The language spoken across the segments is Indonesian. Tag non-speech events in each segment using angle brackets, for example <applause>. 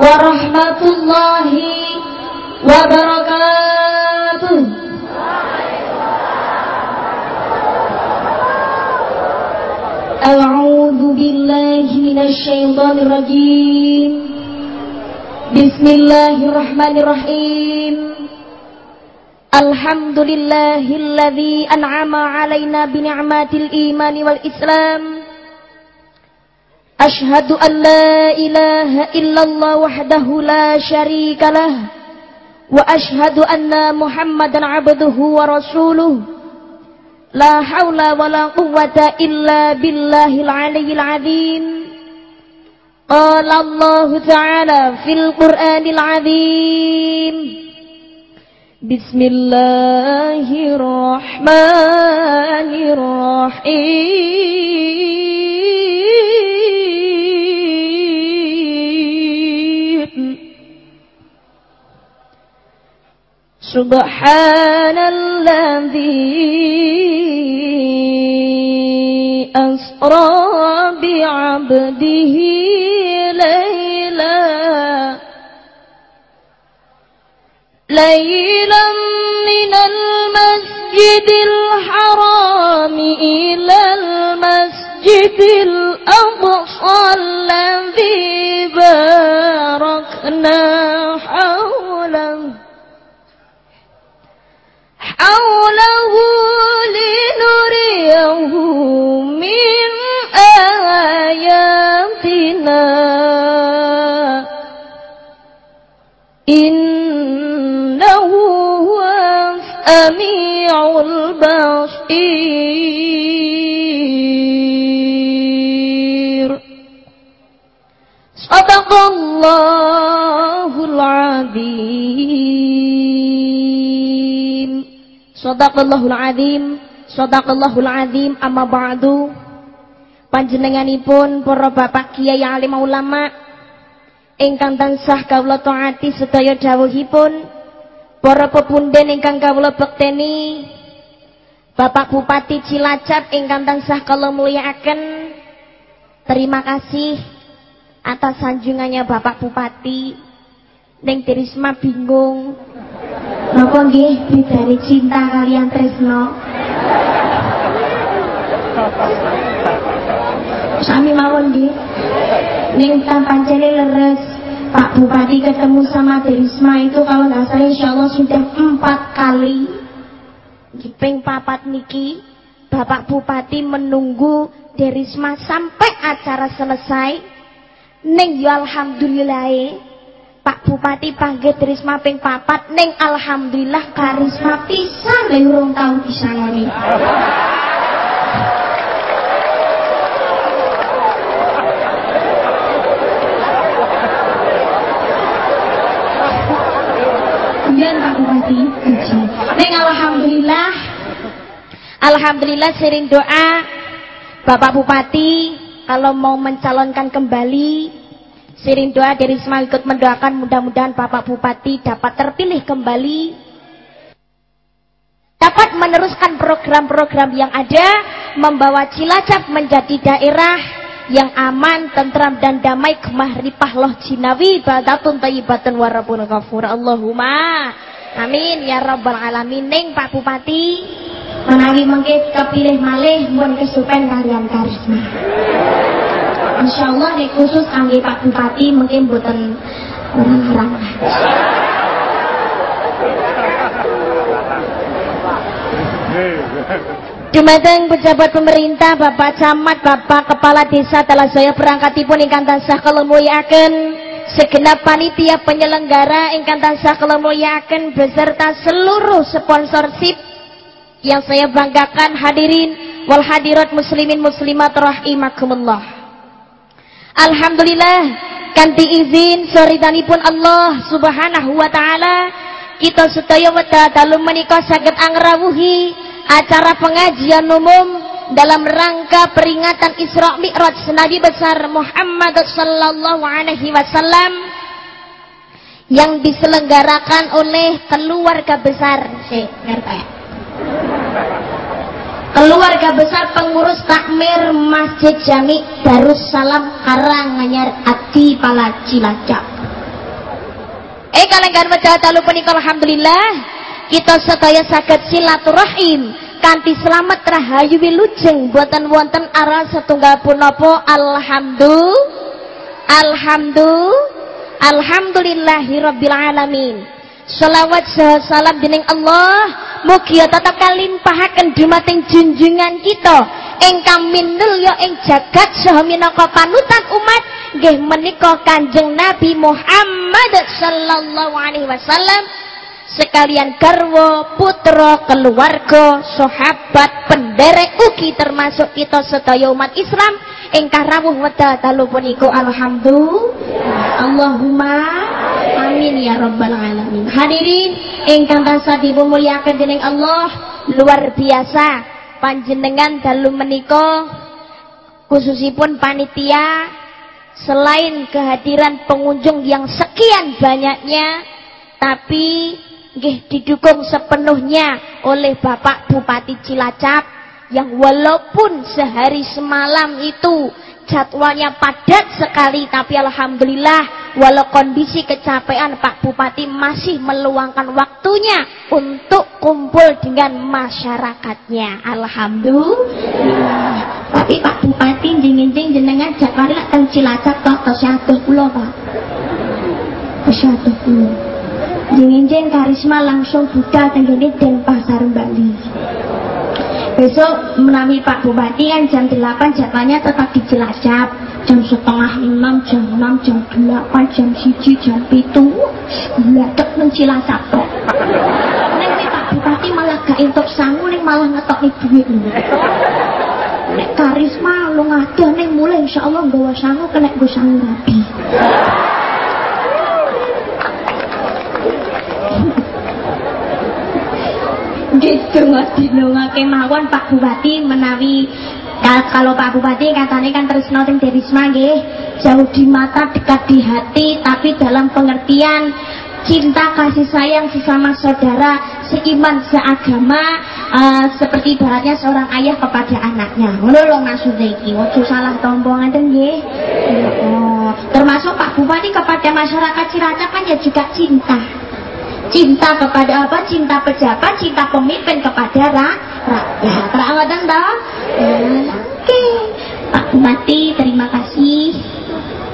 Assalamualaikum warahmatullahi wabarakatuh. أعوذ بالله من الشيطان الرجيم. بسم الله الرحمن الرحيم. الحمد لله الذي أنعم علينا بنعمات الإيمان والإسلام. أشهد أن لا إله إلا الله وحده لا شريك له وأشهد أن محمدا عبده ورسوله. لا حول ولا قوة إلا بالله العلي العظيم. قال الله تعالى في القرآن العظيم بسم الله الرحمن الرحيم. سبحان الذي أسرى بعبده ليلا ليلا من المسجد الحرام إلى المسجد الأقصى الذي باركنا حوله. حوله لنريه من آياتنا. هو السميع البصير صدق الله العظيم صدق الله العظيم صدق الله العظيم أما بعد panjenenganipun para bapak kiai alim ulama ingkang tansah kawula taati sedaya dawuhipun para pepunden ingkang kawula bekteni Bapak Bupati Cilacap ingkang tansah kala mulyakaken terima kasih atas sanjungannya Bapak Bupati. Neng Tirisma bingung Napa nggih bidari cinta kalian tresno Sami mawon nggih. Ning pancene leres Pak Bupati ketemu sama Derisma itu kalau nggak salah insya Allah sudah empat kali. Ping papat niki Bapak Bupati menunggu Derisma sampai acara selesai. Neng yo alhamdulillah Pak Bupati panggil Derisma ping papat neng alhamdulillah karisma pisan lha urung tau Iya Pak Bupati. Neng alhamdulillah Alhamdulillah sering doa Bapak Bupati kalau mau mencalonkan kembali sering doa dari semua ikut mendoakan mudah-mudahan Bapak Bupati dapat terpilih kembali dapat meneruskan program-program yang ada membawa Cilacap menjadi daerah yang aman, tentram dan damai. Kemah ripah loh jinawi badatun tayyibatun warabun ghafur. Allahumma amin. Ya rabbal alamin. Ning Pak Bupati. Menawi mengke kepilih malih mun kesupen kalian karisma. Insya Allah nek khusus kangge Pak Bupati mungkin boten orang-orang <laughs> Dumateng pejabat pemerintah, Bapak Camat, Bapak Kepala Desa telah saya perangkatipun ingkang tansah kula mulyakaken segenap panitia penyelenggara ingkang tansah kula mulyakaken beserta seluruh sponsorship yang saya banggakan hadirin wal hadirat muslimin muslimat rahimakumullah. Alhamdulillah kanthi izin soritanipun Allah Subhanahu wa taala kita sedaya wedha dalu menika saged angrawuhi acara pengajian umum dalam rangka peringatan Isra Mi'raj Nabi besar Muhammad sallallahu alaihi wasallam yang diselenggarakan oleh keluarga besar. Si, keluarga besar pengurus takmir Masjid Jami Darussalam Karanganyar Adi Pala Cilacap. Eh kalenggan wajah dalu punika alhamdulillah kita sedaya saged silaturahim. Kanthi selamat rahayu wilujeng buatan wonten arah setunggal punapa. Alhamdulillah alhamdulillah alamin. Salawat salam dening Allah. Mugi tetep kalimpahaken dumateng junjungan kita. Ingkang minulya ing jagat saha panutan umat. Nggih menika Kanjeng Nabi Muhammad sallallahu alaihi wasallam sekalian garwa, putra, keluarga, sahabat, penderek ugi termasuk kita sedaya umat Islam. Ingkang rawuh wedal dalu punika alhamdulillah. Allahumma amin ya rabbal alamin. Hadirin ingkang tansah dimulyakaken dening Allah. Luar biasa panjenengan dalu menika. Khususipun panitia selain kehadiran pengunjung yang sekian banyaknya tapi nggih didukung sepenuhnya oleh Bapak Bupati Cilacap yang walaupun sehari semalam itu jadwalnya padat sekali tapi alhamdulillah walau kondisi kecapean Pak Bupati masih meluangkan waktunya untuk kumpul dengan masyarakatnya. Alhamdulillah. Tapi Pak Bupati jeng-jeng jenengan jadwalnya teng Cilacap kok kesehatan pulau Pak. 110 Jinginjing Karisma langsung buka klinik dan pasar Bali. Besok menami Pak Bupati kan jam 8 jadwalnya tetap di Cilacap. Jam setengah 6, jam 6, jam 8, jam 1, jam 7. Meledak nang Cilacap kok. Nek Pak Bupati malah gak entuk sangu ning malah ngetokne duit lho. Nek karisma lu ngadoh ning mulai insyaallah nggawa sangu kena go sangu. Gitu dinungake mawon Pak Bupati menawi kalau Pak Bupati katanya kan terus noting dari nggih jauh di mata dekat di hati tapi dalam pengertian cinta kasih sayang sesama saudara seiman seagama uh, seperti ibaratnya seorang ayah kepada anaknya. Ngono lho maksudnya iki salah tombo ngaten nggih? Oh, termasuk Pak Bupati kepada masyarakat Cilacap kan ya juga cinta cinta kepada apa? Cinta pejabat cinta pemimpin kepada rakyat. Perawatan toh? Ya, oke. Pak Bupati terima kasih.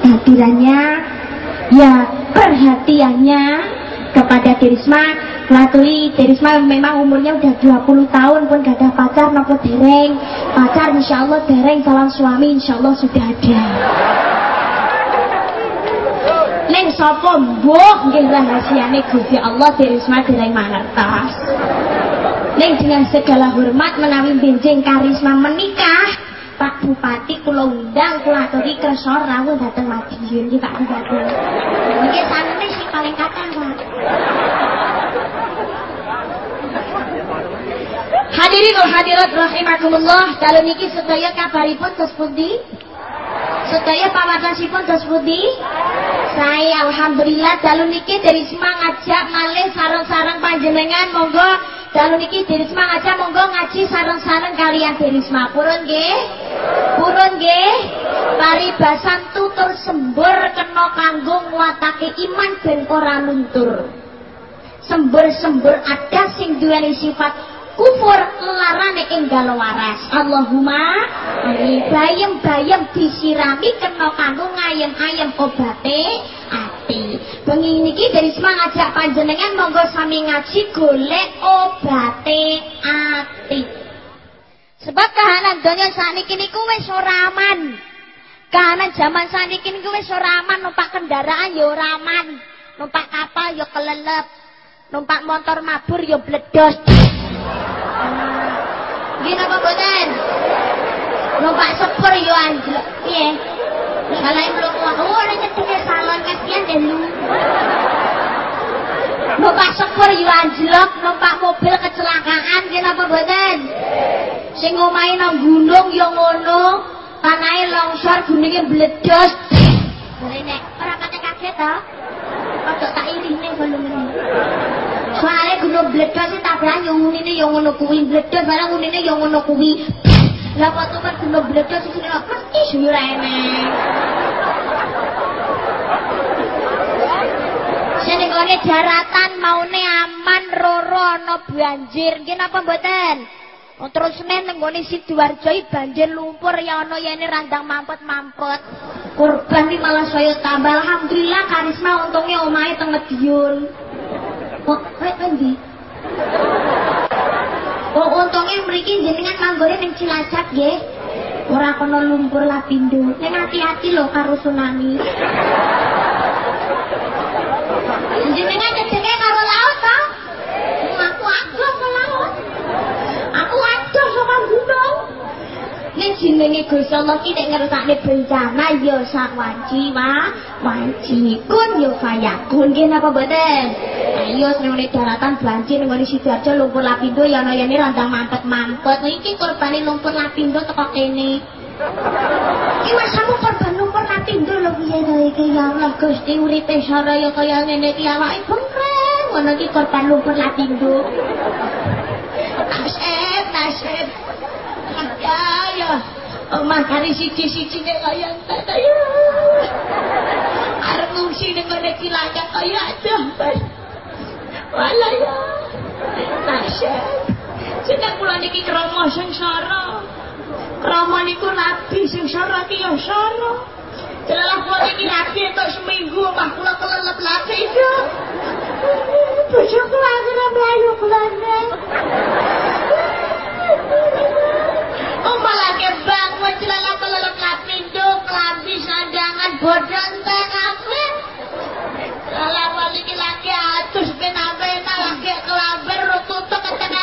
Kehadirannya ya perhatiannya kepada Dirisma Latuli Dirisma memang umurnya udah 20 tahun pun gak ada pacar nopo dereng. Pacar insya Allah dereng calon suami insya Allah sudah ada sapa mbuh nggih rahasiane Gusti Allah Risma dereng mangertos. Neng dengan segala hormat menawi benjing karisma menikah Pak Bupati kula undang kula aturi kersa rawuh dhateng Madiun iki Pak Bupati. Niki sanene sing paling kathah Pak. Hadirin wal hadirat rahimakumullah, kalau niki sedaya kabaripun terus pundi? Sedaya pawartosipun terus pundi? Saya alhamdulillah dalu niki dari semangat ngajak malih sarang-sarang panjenengan. Monggo dalu niki dari semangat ngajak monggo ngaji sarang-sarang kalian dari semua purun nggih. Purun nggih. Paribasan tutur sembur kena kanggo nguatake iman ben ora luntur. Sembur-sembur ada sing duweni sifat kufur larane enggal waras. Allahumma amin. Bayem-bayem disirami kena kanggo ngayem-ayem obate ati. Bengi niki dari semangat ngajak panjenengan monggo sami ngaji golek obate ati. Sebab kahanan donya sakniki niku wis ora aman. Kahanan zaman sakniki niku wis ora aman. Numpak kendaraan ya ora aman. Numpak kapal ya kelelep. Numpak motor mabur ya bledos Gini apa boten? Numpak sepur yo anjlok. Piye? Salahin belum oh ada cedeknya salon kasihan deh lu. Numpak sepur yo anjlok, numpak mobil kecelakaan kenapa boten? Sing omahe nang gunung yo ngono, tanahe longsor gununge bledos. Nek ora kate kaget to? Ojo tak irine golongan. Soale gunung bledos iki tabrakan yo ngunine yo ngono kuwi, bledos barang ngunine yo ngono kuwi. Lah kok tuh gunung bledos iki mesti yo ora enek. Senengone daratan maune aman roro ana banjir. Nggih napa mboten? Terus men nenggone Sidoarjo banjir lumpur ya ana yene randang mampet-mampet. Kurban iki malah saya tambah alhamdulillah karisma untungnya omahe teng Medion. Kok kowe endi? Oh untungnya mriki jenengan manggone ning Cilacap nggih. Ora kono lumpur lapindo. Ning hati-hati lho karo tsunami. Jenengan cedeke karo laut ta? Aku adoh ke laut. Aku adoh sama gunung. Ning jenenge Gusti Allah ki nek ngersakne bencana ya sak wanci wa, wanci kun ya fayakun nggih napa mboten? Ayo sing daratan banjir ning Sidoarjo lumpur lapindo ya ana yene randang mampet-mampet. Iki korbane lumpur lapindo teko kene. Iki masamu korban lumpur lapindo lho piye to iki ya Allah Gusti uripe saraya kaya ngene iki awake bengreng ngono iki korban lumpur lapindo. Nasib, nasib. Ya, ya. Omah kari siji-siji nek kaya ngono ya. Arep ngungsi ning ngene iki layak kaya aduh. Wala ya. Nasib. Seneng kula niki krama sengsara. Krama niku nabi sengsara ki ya sara. Jelalah kula niki nabi entuk seminggu omah kula kelelep lagi itu. Bojo kula akhirnya mlayu kulane. Omah lagi bangun jelalah kelelep lapindo, kelambi sandangan bodon teh lagi lagi kelamber tutup utang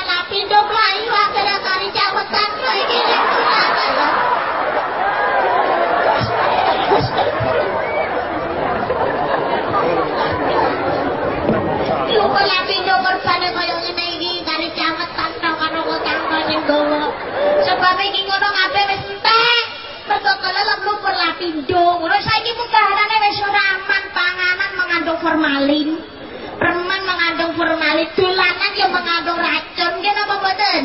ning gawa. Sebab iki ngono kabeh. Mergo kelelep lumpur lapindo. Ngono saiki mudaharane wis ora aman panganan mengandung formalin. Permen mengandung formalin, dolanan yang mengandung racun. Nggih napa mboten?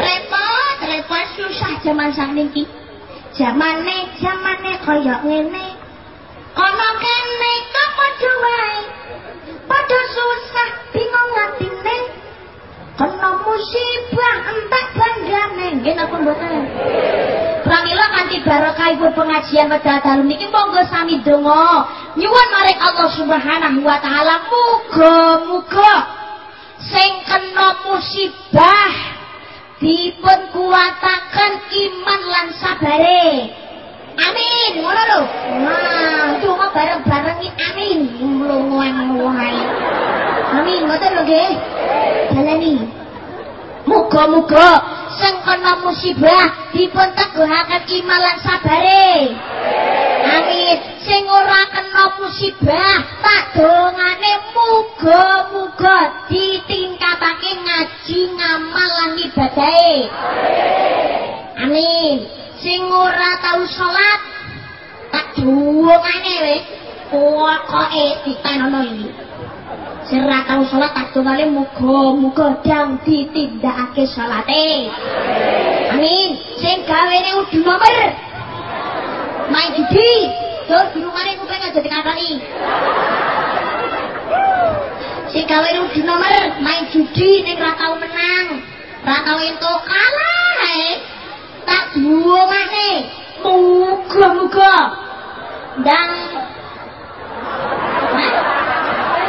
Repot, repot susah zaman sakniki. Zamane zamane kaya ngene. Ana kene kok padha wae. Padha susah bingung atine. Kena musibah entek banggane. Nggih napa mboten? Pramila kanthi barokahipun pengajian wedal dalu niki monggo sami donga nyuwun maring Allah Subhanahu wa taala muga-muga sing kena musibah dipun kuwataken iman lan sabare. Amin. Ngono lho. Nah, donga bareng-bareng amin. Mlungu wae. Amin, ngoten lho nggih. Dalani. Muga-muga sing kena musibah dipun teguhaken iman lan sabare. Amin. Sing ora kena musibah, tak dongane muga-muga ditingkatake ngaji ngamal lan ibadahe. Amin. Sing ora tau salat, tak dongane wis pokoke ditenono iki. Ora tau salat tak dongane muga-muga dang ditindakake salate. Amin. Sing gawene udu nomor. Main judi. Yo di rumahne kuping aja dikatani. Sing gawene udu nomor main judi ning ora tau menang. Ora tau entuk kalah ae. Tak duwongane. Muga-muga dan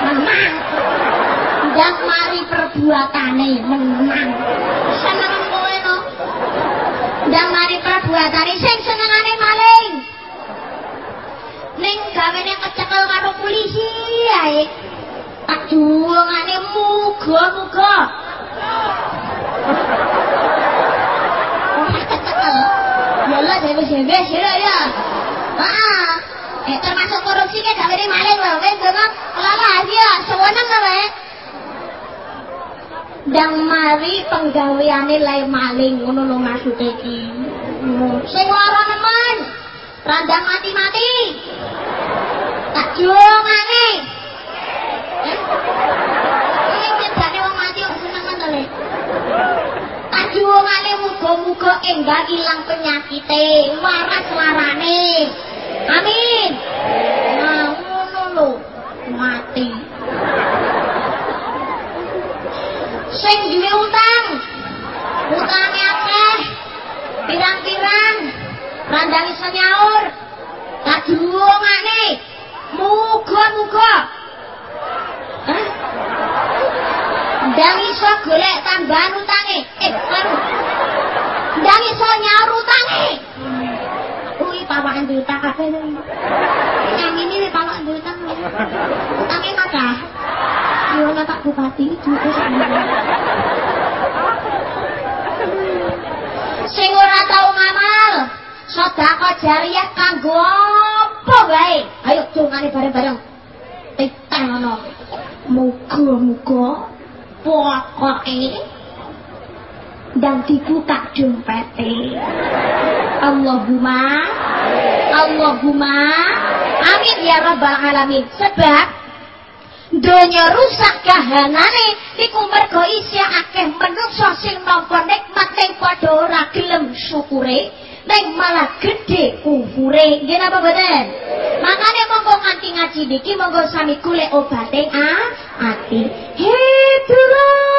menang dan mari perbuatane menang. Seneng kowe no? Dan mari perbuatane sing senengane maling. Ning gawene kecekel karo polisi ae. Tak juwongane muga-muga. Ora ya lah dewe-dewe sira ya. Heeh. Eh termasuk korupsi ke gak maling lho, wis ngono. Lala ya sewenang lho, Wek. Dang mari penggaweane lae maling ngono lho maksude iki. Sing lara nemen. Randang mati-mati. Tak jongane. Eh? Ini cedane wong mati kok seneng to, Le. Tak jongane muga-muga enggak ilang penyakite, waras larane. Amin. Nah, ngono lho. Mati. Sing duwe utang. Utange akeh. Pirang-pirang. Randangi senyaur. Tak diwongane. Muga-muga. Hah? Ndang iso golek tambahan utange. Eh, kan. Ndang iso nyaur utange. Kuwi pawakan diutang kabeh to. Yang ini nih pawak diutang. Utange kakak. Yo Pak Bupati duwe Sing ora tau ngamal, sedekah jariah kanggo apa wae? Ayo dongane bareng-bareng. Titah ngono. Muga-muga pokoke dan dibuka dompete. Allahumma Allahumma amin ya rabbal alamin. Sebab donya rusak kahanane iku mergo isih akeh menungso sing nampa nikmat ning padha ora gelem syukure ning malah gedhe kufure. Nggih napa boten? Makane monggo nganti ngaji niki monggo sami golek obate ah ati. Hedulur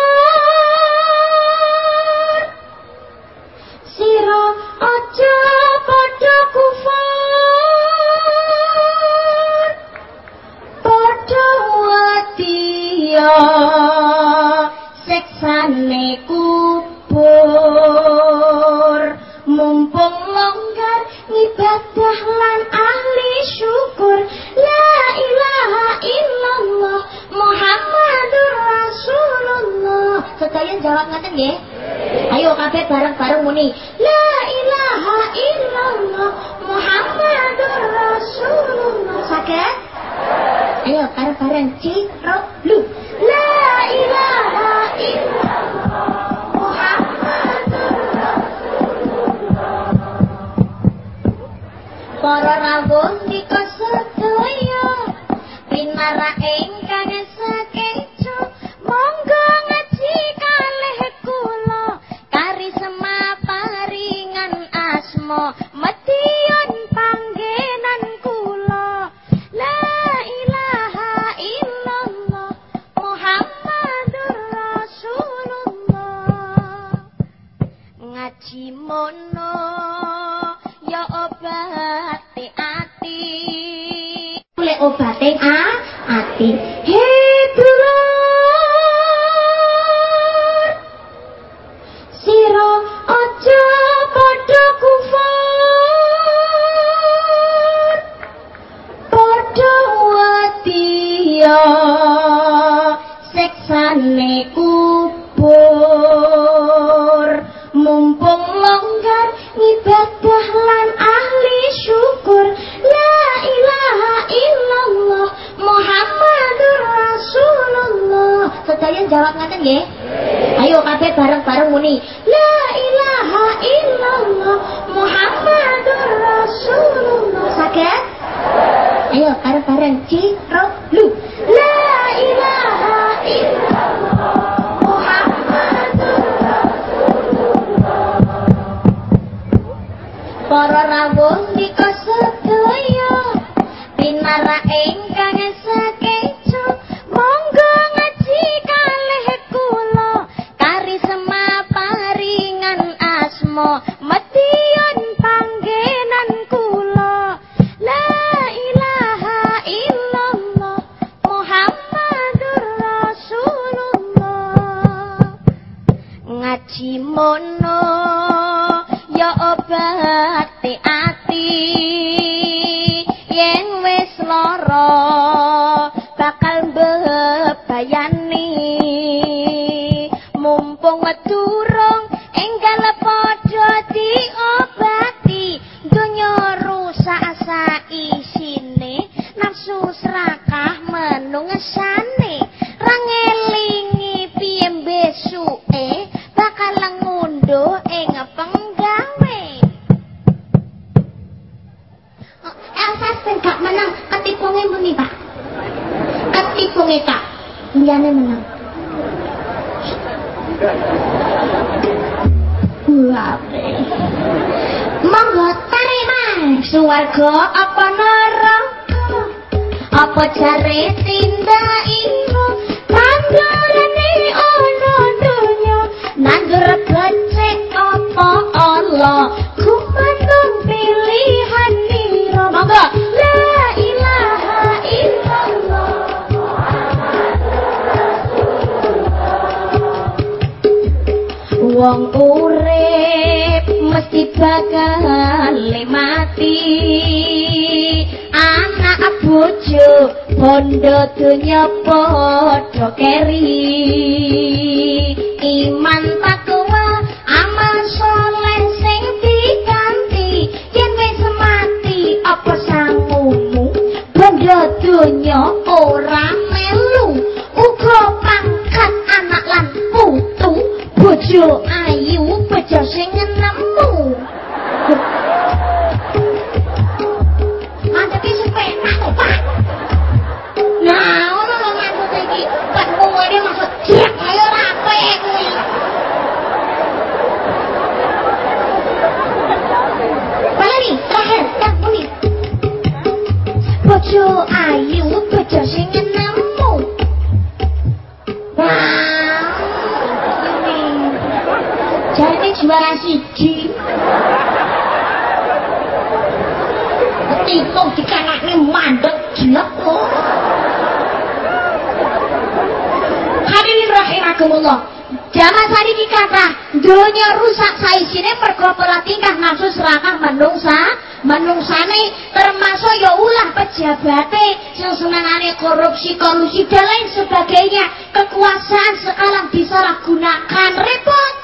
ya ulah pejabate sing senengane korupsi, kolusi dan lain sebagainya. Kekuasaan sekarang disalahgunakan repot.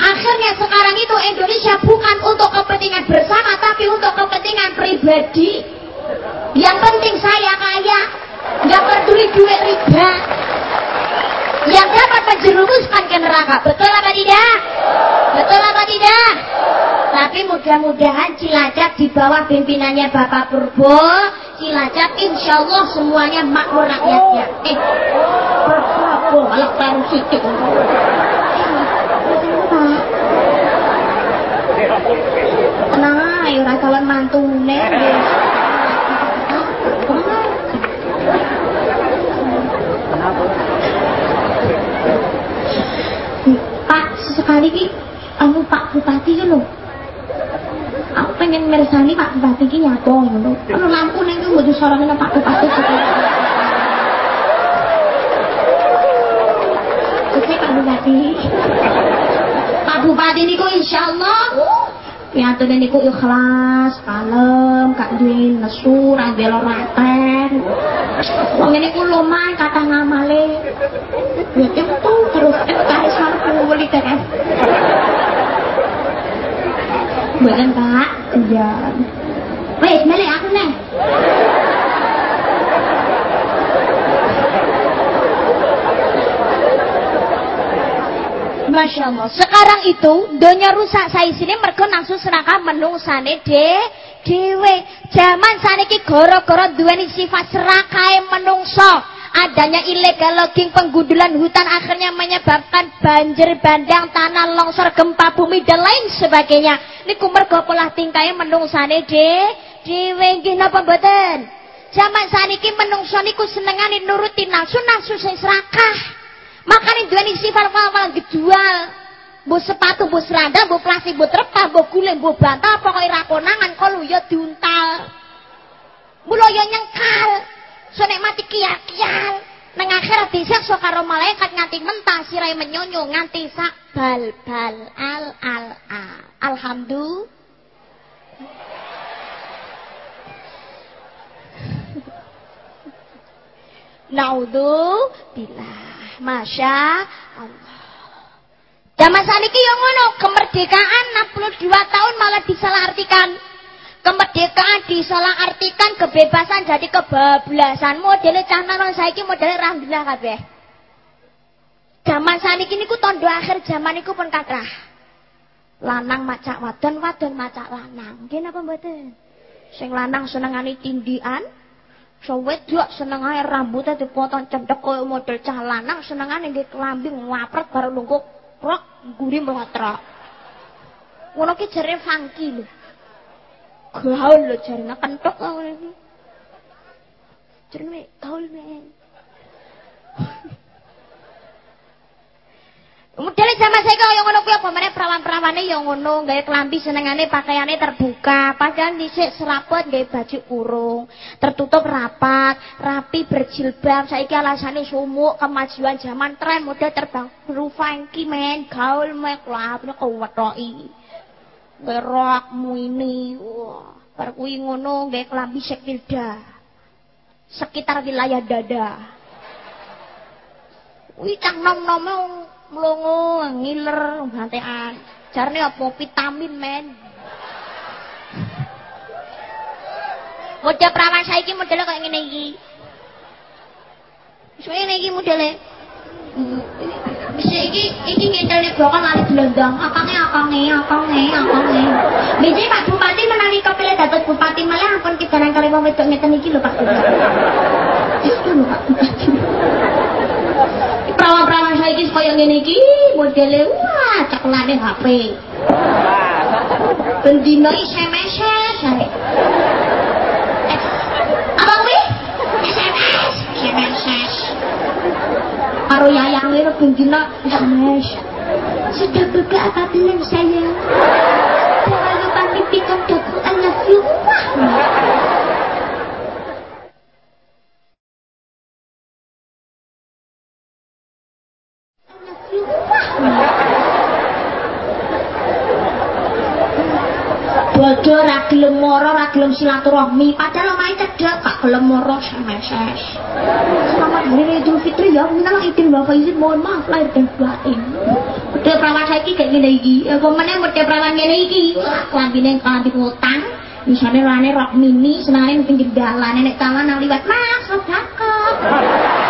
Akhirnya sekarang itu Indonesia bukan untuk kepentingan bersama tapi untuk kepentingan pribadi. Yang penting saya kaya, nggak peduli duit riba. Yang dapat menjerumuskan ke neraka. Betul apa tidak? Betul apa tidak? Tapi mudah-mudahan Cilacap di bawah pimpinannya Bapak Purbo, Cilacap insya Allah semuanya makmur rakyatnya. Eh, Bapak Purbo, malah terlalu sidik. Tenang ae ora kawan mantune. Pak, sekali ki anu Pak Bupati ki lho. Aku pengen mirsani Pak Bupati ki nyapa ngono. Ono lampu ning kuwi mboten Pak Bupati. Oke Pak Bupati. Pak Bupati niku insyaallah Piantune niku ikhlas, kalem, gak duwe nesu, ra duwe loraten. Wong niku lumayan kata ngamale. Ya itu terus entar sarpu wali terus. Mboten, Pak. Iya. Wes, mele aku neh. Masya Allah. Sekarang itu donya rusak saya sini mergo nafsu serakah menungsane de dewe. Zaman saniki goro-goro duweni sifat serakah menungso. Adanya illegal logging penggundulan hutan akhirnya menyebabkan banjir bandang, tanah longsor, gempa bumi dan lain sebagainya. Niku mergo pola tingkahnya menungsane de dewe nggih napa mboten? Zaman saniki menungso niku senengane nuruti nafsu nafsu sing serakah. Makanya duweni sifat wal-wal gejual. Bu sepatu, bu seranda, bu plastik, bu trepah, bu guling, bu bantal, pokoknya rakonangan kalau ya diuntal. Mula ya nyengkal. So nek mati kial-kial. Neng akhirat disiksa karo malaikat nganti mentah sirai menyonyo nganti sak bal bal al al al. Alhamdulillah. Naudhu billah. Masya Allah. Zaman saniki yang ngono, kemerdekaan 62 tahun malah disalahartikan. Kemerdekaan disalah artikan kebebasan jadi kebablasan modele cah saya saiki modele ramdinah kabeh. Zaman saniki niku tondo akhir zaman niku pun katrah. Lanang macak wadon wadon macak lanang. Nggih napa mboten? Sing lanang senengane tindian so wedok senengane rambutnya dipotong cendek kaya model cah lanang senengane nggih klambi ngapret baru nunggu rok guri mlotrok ngono ki jare funky lho gaul lho jarine kentuk ngono iki. Jarine gaul men <laughs> Modele sama saya kaya ngono kuwi apa? Meneh perawan-perawane ya ngono, gawe klambi senengane pakaiane terbuka, padahal dhisik seraput gawe baju kurung, tertutup rapat, rapi berjilbab. Saiki alasane sumuk, kemajuan zaman tren model terbang funky men, gaul mek. Klambine kewetoki. Gerokmu ini. Wah, bar ngono gawe klambi sekilda. Sekitar wilayah dada. Wih cah nom-nome mlongo ngiler gantekan. Jarne apa vitamin men. Model perawan saiki modele kaya ngene iki. Ngene iki modele. Bisa iki iki ngenteni bakal lali glendang. Akange akange akange akange. Bisa Pak Bupati menawi kepilih dados bupati malah ampun kidanan kali wong wedok ngeten iki lho Pak Bupati. Itu lho Pak Bupati. Perawan-perawan saiki kaya ngene iki modele wah cekelane HP. Bendino SMS saya. Apa kuwi? SMS, SMS karo yayange rebendina SMS. Sudah buka apa belum saya? Jangan lupa mimpikan daku I love. Bodoh ra gelem moro ra gelem silaturahmi. Padahal omahe cedhak gak gelem moro SMS. Selamat hari Idul Fitri ya. Minal idin wa faizin mohon maaf lahir dan batin. Udah perawan saiki kayak gini iki. Apa meneh model perawan ngene iki? Klambine klambi utang misalnya rane rok mini senangnya pinggir dalan nenek taman liwat. Mas sedekah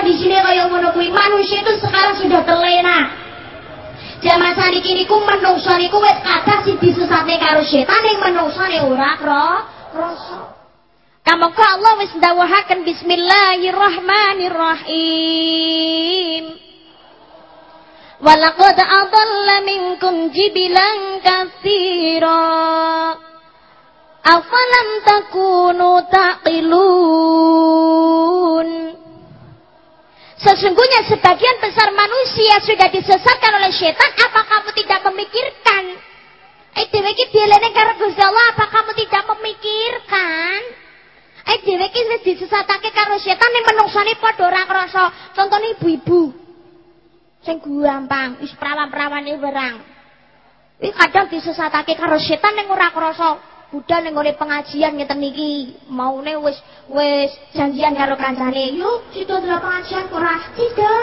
Saya kondisinya kayak ngono kuwi manusia itu sekarang sudah terlena. Zaman saat ini ku menungso niku wis kathah sing disesatne karo setan ning menungso ne ora krasa. Kamangka Allah wis ndawuhaken bismillahirrahmanirrahim. Walaqad adalla minkum jibilan katsira. Afalam takunu taqilun. Sesungguhnya sebagian besar manusia sudah disesatkan oleh setan. Apa kamu tidak memikirkan? Eh dewe iki dielene karo Gusti Allah, apa kamu tidak memikirkan? Eh dewe iki wis disesatake karo setan ning menungsane padha ora krasa. Contone ibu-ibu. Sing gampang, wis perawan-perawane werang. Iki kadang disesatake karo setan ning ora krasa. Budal ning ngene pengajian ngeten iki maune wis wis janjian karo kancane. Yuk sida delok pengajian ora sida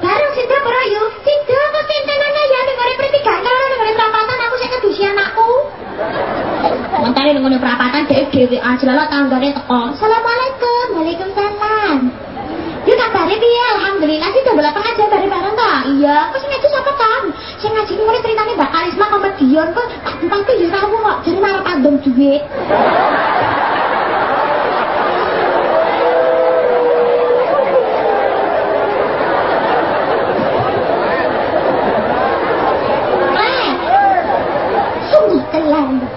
bareng sida ora yuk sida kok tentenane ya ning ngene pertigaan ning ngene perapatan aku sing kedusi anakku. Montane ning ngene perapatan dhek dhewe ajlala tanggane teko. Assalamualaikum. Waalaikumsalam Dia kabare piye? Alhamdulillah sih udah pengajian bareng-bareng ta? Iya, kok sing ngaji sapa kan? Sing ngaji ku ceritane Mbak Karisma komedian kok tak entang ya kamu kok jadi marah pandem duit. Sungguh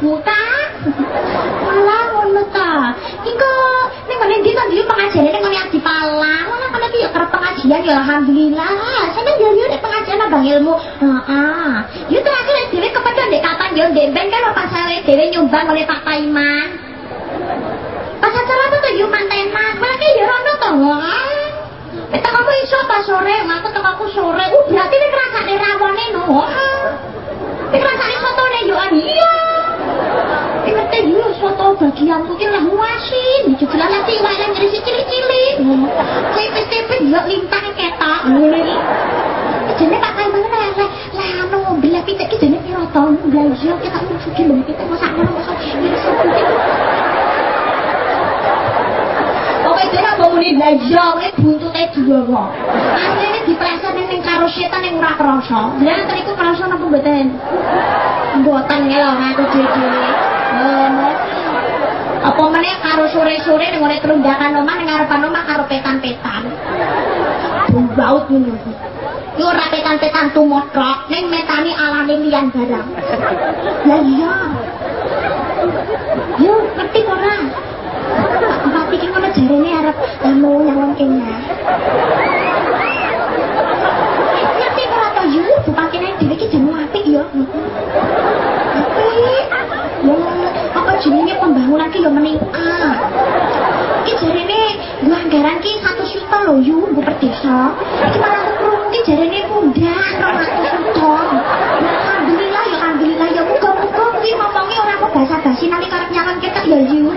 buta. Malah ngono ta. Iku ning kene iki kan dhewe pengajian ning di Adipala. Malah kan iki ya kerep pengajian ya alhamdulillah. Sampe yo nek pengajian nambah ilmu. Heeh. Yo terakhir dhewe kepethuk nek kapan yo ndek ben kan Pak Sawe dhewe nyumbang oleh Pak Paiman. Pas acara apa tuh yo mantenan. Malah ki yo ya rono to. Betapa aku iso apa sore? Ngaku tekaku sore. Uh berarti ini kerasa nih rawane no. Ini kerasa nih soto nih Iya. Yo soto bagianku ki lah muasin. Jebul nanti wae ngrisi cilik-cilik. Tipis-tipis yo lintang ketok. Ngono iki. Jene Pak Kai mana lah lah anu belah pitik ki jene piro to? Belanja kita urus sugih lho kita masak ngono masak. Pokoke dene mau muni belanja wae buntute dua. Akhirnya dipreset ning karo setan yang ora krasa. Lah niku krasa napa mboten? Mboten ngelok aku dhewe. Apa meneh karo sore-sore ning ngene telundakan omah ning ngarepan omah karo petan-petan. Baut ngono. Yo ora petan-petan tumodok ning metani alane liyan barang. Lah iya. Yo ngerti ora? Mati ki ngono jarene arep anu nyawang kene. Ngerti ora to yo bupati nek dhewe ki jeneng apik yo. Apik. Yo jenenge pembangunan ki yo meningkat. Ki jarene gua anggaran ki 1 juta lho yu nggo per desa. Malah krungu ki jarene mundak 200 juta. Alhamdulillah ya alhamdulillah ya muga-muga kuwi ngomongi ora kok basa-basi nalika arep nyalon ketek ya yu.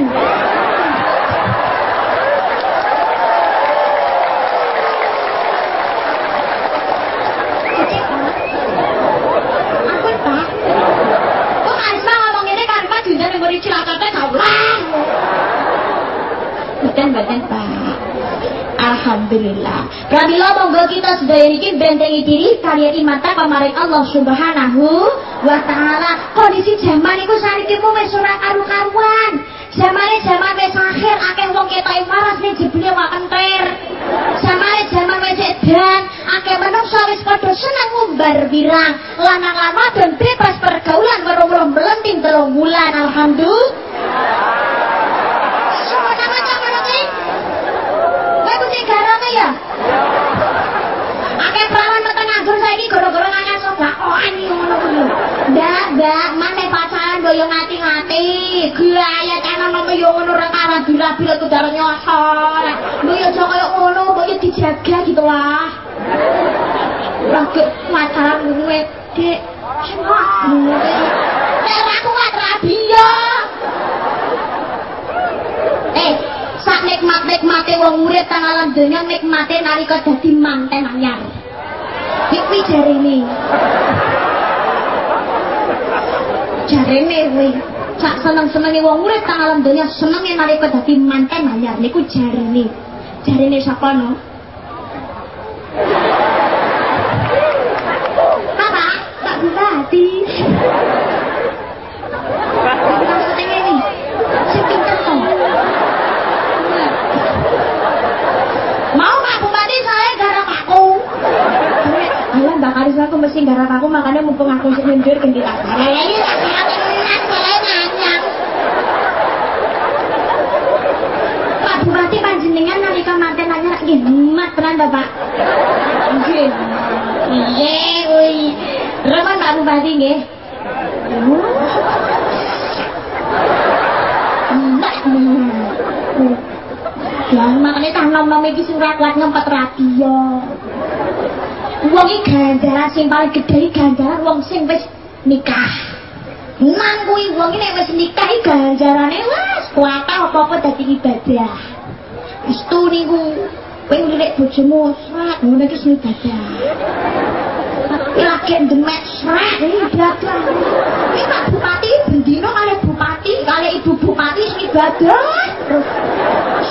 Aku Pak. Kok Asma ngomong ini kan Cilacate gak ulang. Betul betul Pak. Alhamdulillah. Pramila monggo kita sedaya niki bentengi diri kalian imata pamaring Allah Subhanahu wa taala. Kondisi zaman iku saniki mu wis ora karu-karuan. Zamane zaman wis akhir akeh wong ketoke waras ning jebule wak Zamane zaman wis edan, akeh manungsa wis padha seneng ngumbar birang. Lanang wadon bebas pergaulan weruh-weruh melenting telung bulan. Alhamdulillah. Sama-sama sama Kowe kucing garane ya? Akeh perawan meteng nganggur saiki gara-gara nganyar sodakoan iki ngono kuwi. Ndak, Mbak, mane pacaran kok yo ngati-ngati. Gaya ana yo ngono ora kara bila-bila tuh darah nyosor. Mbok yo aja koyo ngono, mbok yo dijaga gitu lah. Ora ke pacaran gue, Dek. Semua. Nek aku kuat rabia. Eh, sak nikmat-nikmate wong urip tang alam donya nikmate nalika dadi manten anyar. Iki jarene. Jarene kuwi sak seneng-senenge wong urip tang alam donya senenge nalika dadi manten anyar niku jarene. Jarene sapa no? Papa, tak bupati. Maksudnya ini, sing pinter to. Mau Pak Bupati saya garap aku. Alah Mbak Karis aku aku makanya mumpung aku sing mundur ganti. Ya boleh nanyang. Pak Bupati panjenengan nalika manten nanya nggih mat tenan ta Pak? Nggih. Iya kuwi. Reman Pak Bupati nggih. Ya nom-nom iki sing ora kuat ngempet radio. Wong iki ganjaran sing paling gedhe ganjaran wong sing wis nikah. Nang kuwi wong iki nek wis nikah iki ganjarane wis kuat apa-apa dadi ibadah. Istu niku kowe ngelirik bojomu sret ngono iki sing ibadah. Lagi demek iki ibadah. Iki Pak Bupati bendino kali bupati kali ibu bupati sing ibadah. Terus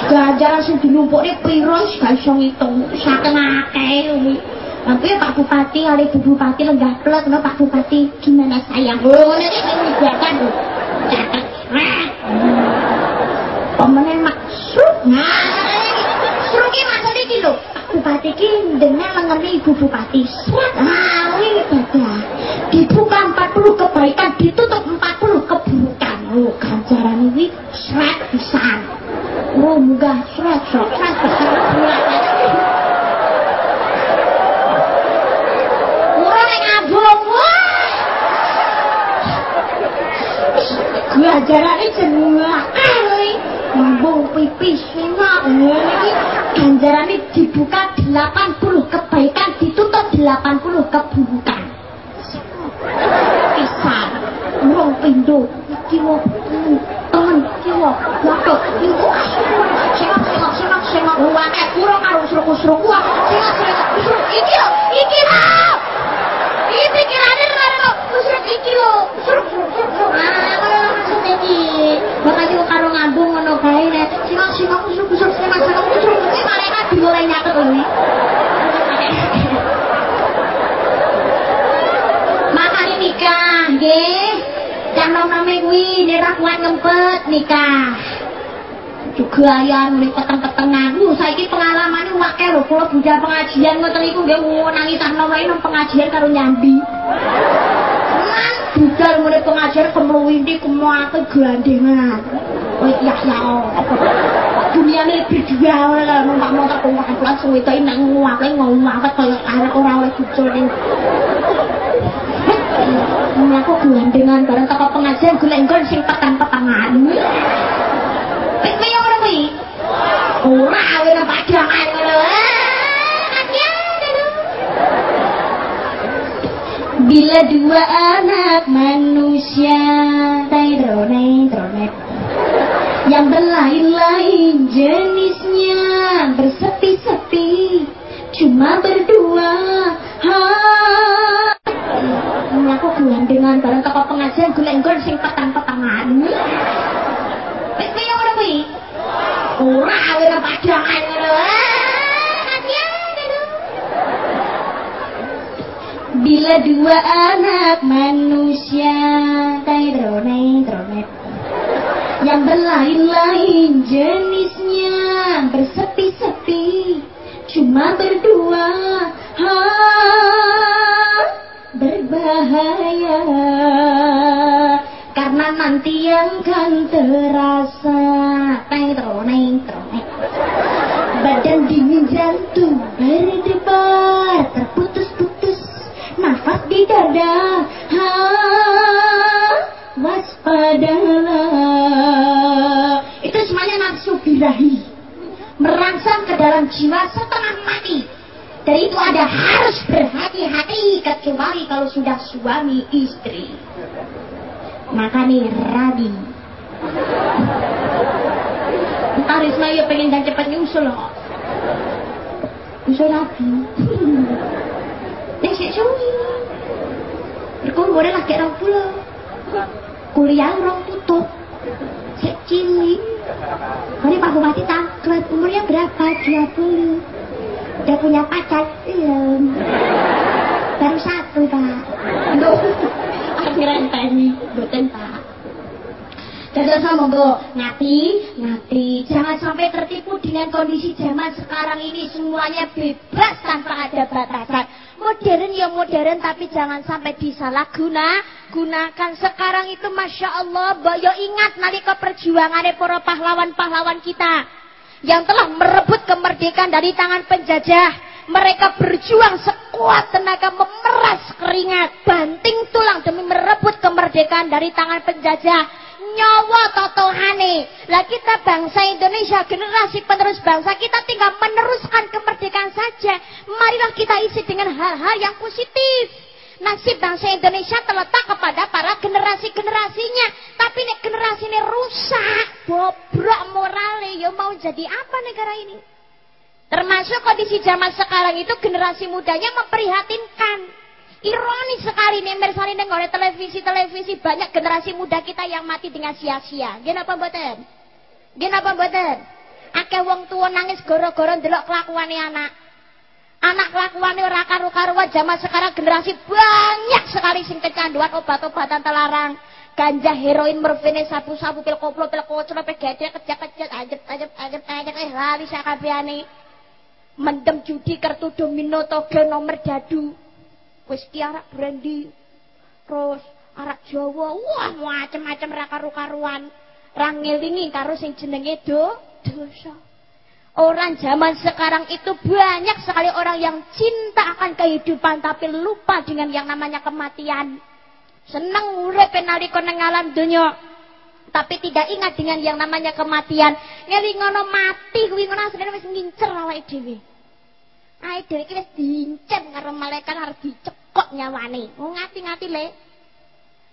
ganjaran sing dinumpukne piro gak iso ngitung saking akeh kuwi tapi Pak Bupati kali Ibu Bupati lenggah plek no Pak Bupati gimana sayang iki sing mijakan lho catet rat pemene maksud nah seru ki maksud iki lho Pak Bupati ki dengan lengene Ibu Bupati seret ah ibadah dibuka 40 kebaikan ditutup 40 keburukan oh ganjaran ini seret pisan Oh, munggah seret seret seret seret ganjarane jeneng kali ngambung pipis enak. Iki ganjarane dibuka 80 kebaikan ditutup 80 keburukan. Pisan. Wong pindho iki wong temen iki wong gatot iku sing sing sing wae kurang karo usruk-usruk wah sing sing iki iki lho. Iki pikirane karo usruk iki usruk usruk ah maksud iki kok karo ngambung ngono kae nek sing sing usruk usruk sing sing usruk iki malaikat dimulai nyatet Makane nikah, nggih. Jangan name kuwi nek ra kuat ngempet nikah. Juga ya mulai peteng-petengan. Uh, saiki pengalamane akeh lho kula budal pengajian ngoten iku nggih nangis nomene nang pengajian karo nyambi. Mas budal mulai pengajian kemluwinti kemuake gandengan. Oh ya. Dunia ini berdua oleh kalau numpak motor kumpak langsung itu ini nguwake ngawake kaya arek ora oleh cucul Ini aku gelandengan bareng toko pengajian golek-golek sing petang-petangan. Wis piye ngono kuwi? Ora wis padangan ngono. Bila dua anak manusia Taidrone, Yang berlain-lain jenisnya Bersepi-sepi Cuma berdua ha aku gelandengan bareng toko pengajian golek-golek sing petang-petangan. Wis piye ngono kuwi? Ora ora padangan. Bila dua anak manusia Taidrone, dronet Yang berlain-lain jenisnya Bersepi-sepi Cuma berdua. Ha berbahaya. Karena nanti yang kan terasa neng badan dingin jantung berdebar terputus-putus nafas di dada ha waspadalah itu semuanya nafsu birahi merangsang ke dalam jiwa setengah mati dan itu ada harus berhati-hati kecuali kalau sudah suami istri. Maka nih rabi. Entar Risma ya pengen dan cepat nyusul loh. Nyusul rabi. <laughs> Sik suwi. Lah kayak orang pulau. Kuliah orang tutup. Sik cilik. Ini Pak Bupati tangklet. Umurnya berapa? 20 udah punya pacar belum baru satu pak akhirnya tadi betul pak Dadah sama bu, ngati, ngati. Jangan sampai tertipu dengan kondisi zaman sekarang ini semuanya bebas tanpa ada batasan. Modern ya modern tapi jangan sampai disalahguna gunakan. Sekarang itu masya Allah, boyo ingat nalika perjuangannya para pahlawan-pahlawan kita yang telah merebut kemerdekaan dari tangan penjajah. Mereka berjuang sekuat tenaga memeras keringat, banting tulang demi merebut kemerdekaan dari tangan penjajah. Nyawa totohane. Lah kita bangsa Indonesia, generasi penerus bangsa, kita tinggal meneruskan kemerdekaan saja. Marilah kita isi dengan hal-hal yang positif nasib bangsa Indonesia terletak kepada para generasi-generasinya. Tapi nek generasi ini rusak, bobrok morale, ya mau jadi apa negara ini? Termasuk kondisi zaman sekarang itu generasi mudanya memprihatinkan. Ironis sekali nih mirsani oleh televisi-televisi banyak generasi muda kita yang mati dengan sia-sia. Gini apa mboten? Gini apa mboten? Akeh wong tua nangis goro-goro ndelok kelakuane anak. Anak kelakuan ora karu-karuan zaman sekarang generasi banyak sekali sing kecanduan obat-obatan terlarang. Ganja, heroin, morfine, sabu-sabu, pil koplo, pil kocok, pil gede, kejak-kejak, ajet, ajet, ajet, ajet, eh lali sakabiane. Mendem judi, kartu domino, toge, nomor dadu. Wis arak brandy. Terus arak Jawa, wah macam-macam ra karu-karuan. Rangelingi karo sing jenenge do dosa. Orang zaman sekarang itu banyak sekali orang yang cinta akan kehidupan tapi lupa dengan yang namanya kematian. Seneng urip nalika nang alam dunya. tapi tidak ingat dengan yang namanya kematian. Ngewi ngono mati kuwi ngono asline wis ngincer awake dhewe. Awake dhewe iki wis diincem karo malaikat harus dicekok nyawane. Oh ngati-ngati le.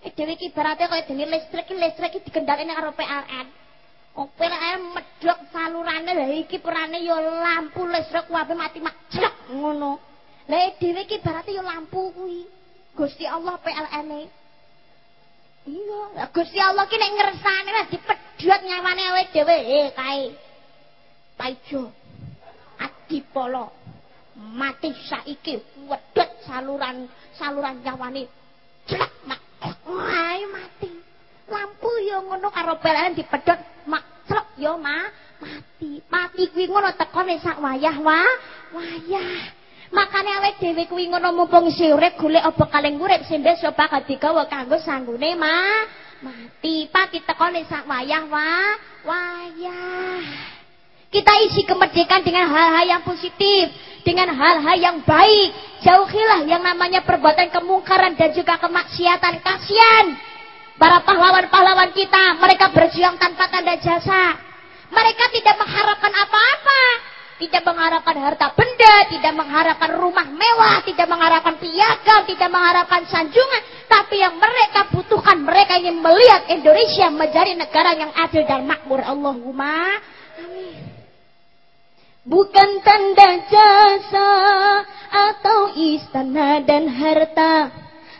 Eh dhewe iki ibarate kaya dene listrik iki listrik iki dikendhaleni karo PLN. Oh PLN medhok salurane lha iki perane ya lampu listrik kuwi mati mak clek ngono. Lah dhewe iki ibarate ya lampu kuwi. Gusti Allah PLN-e. Iya, Gusti Allah ki nek ngersane wis dipedhot nyawane awake dhewe, eh kae. Paijo. Adipolo. Mati saiki wedhot saluran saluran nyawane. Clek mak. Wah, mati. Lampu yo ngono karo belen dipedhot mak clek yo ma mati. Mati kuwi ngono tekone sak wayah wa wayah. Makane awake dhewe kuwi ngono mumpung isih urip golek apa kaleng urip sing besok bakal digawa kanggo sanggune ma mati. Pati tekone sak wayah wa wayah. Kita isi kemerdekaan dengan hal-hal yang positif, dengan hal-hal yang baik. Jauhilah yang namanya perbuatan kemungkaran dan juga kemaksiatan. Kasihan para pahlawan-pahlawan kita, mereka berjuang tanpa tanda jasa. Mereka tidak mengharapkan apa-apa tidak mengharapkan harta benda, tidak mengharapkan rumah mewah, tidak mengharapkan piagam, tidak mengharapkan sanjungan, tapi yang mereka butuhkan, mereka ingin melihat Indonesia menjadi negara yang adil dan makmur. Allahumma amin. Bukan tanda jasa atau istana dan harta,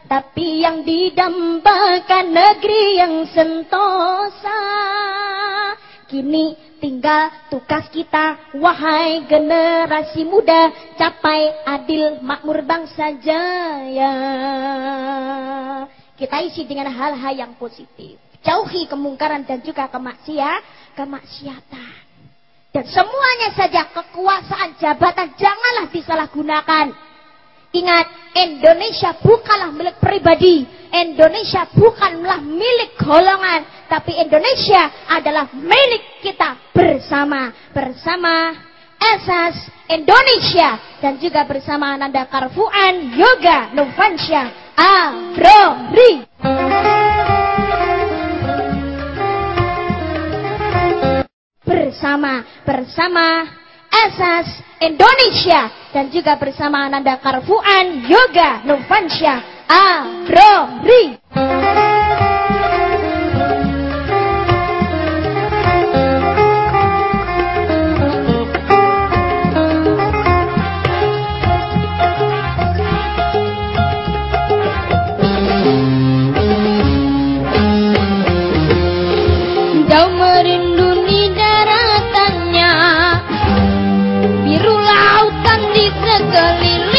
tapi yang didambakan negeri yang sentosa. Kini tinggal tugas kita wahai generasi muda capai adil makmur bangsa jaya. Kita isi dengan hal-hal yang positif. Jauhi kemungkaran dan juga kemaksiat kemaksiatan dan semuanya saja kekuasaan jabatan janganlah disalahgunakan ingat Indonesia bukanlah milik pribadi Indonesia bukanlah milik golongan, tapi Indonesia adalah milik kita bersama. Bersama Esas Indonesia dan juga bersama Nanda Karfuan Yoga Novansya Abrori. Bersama bersama Esas Indonesia dan juga bersama Nanda Karfuan Yoga Novansya Abrori. sekeliling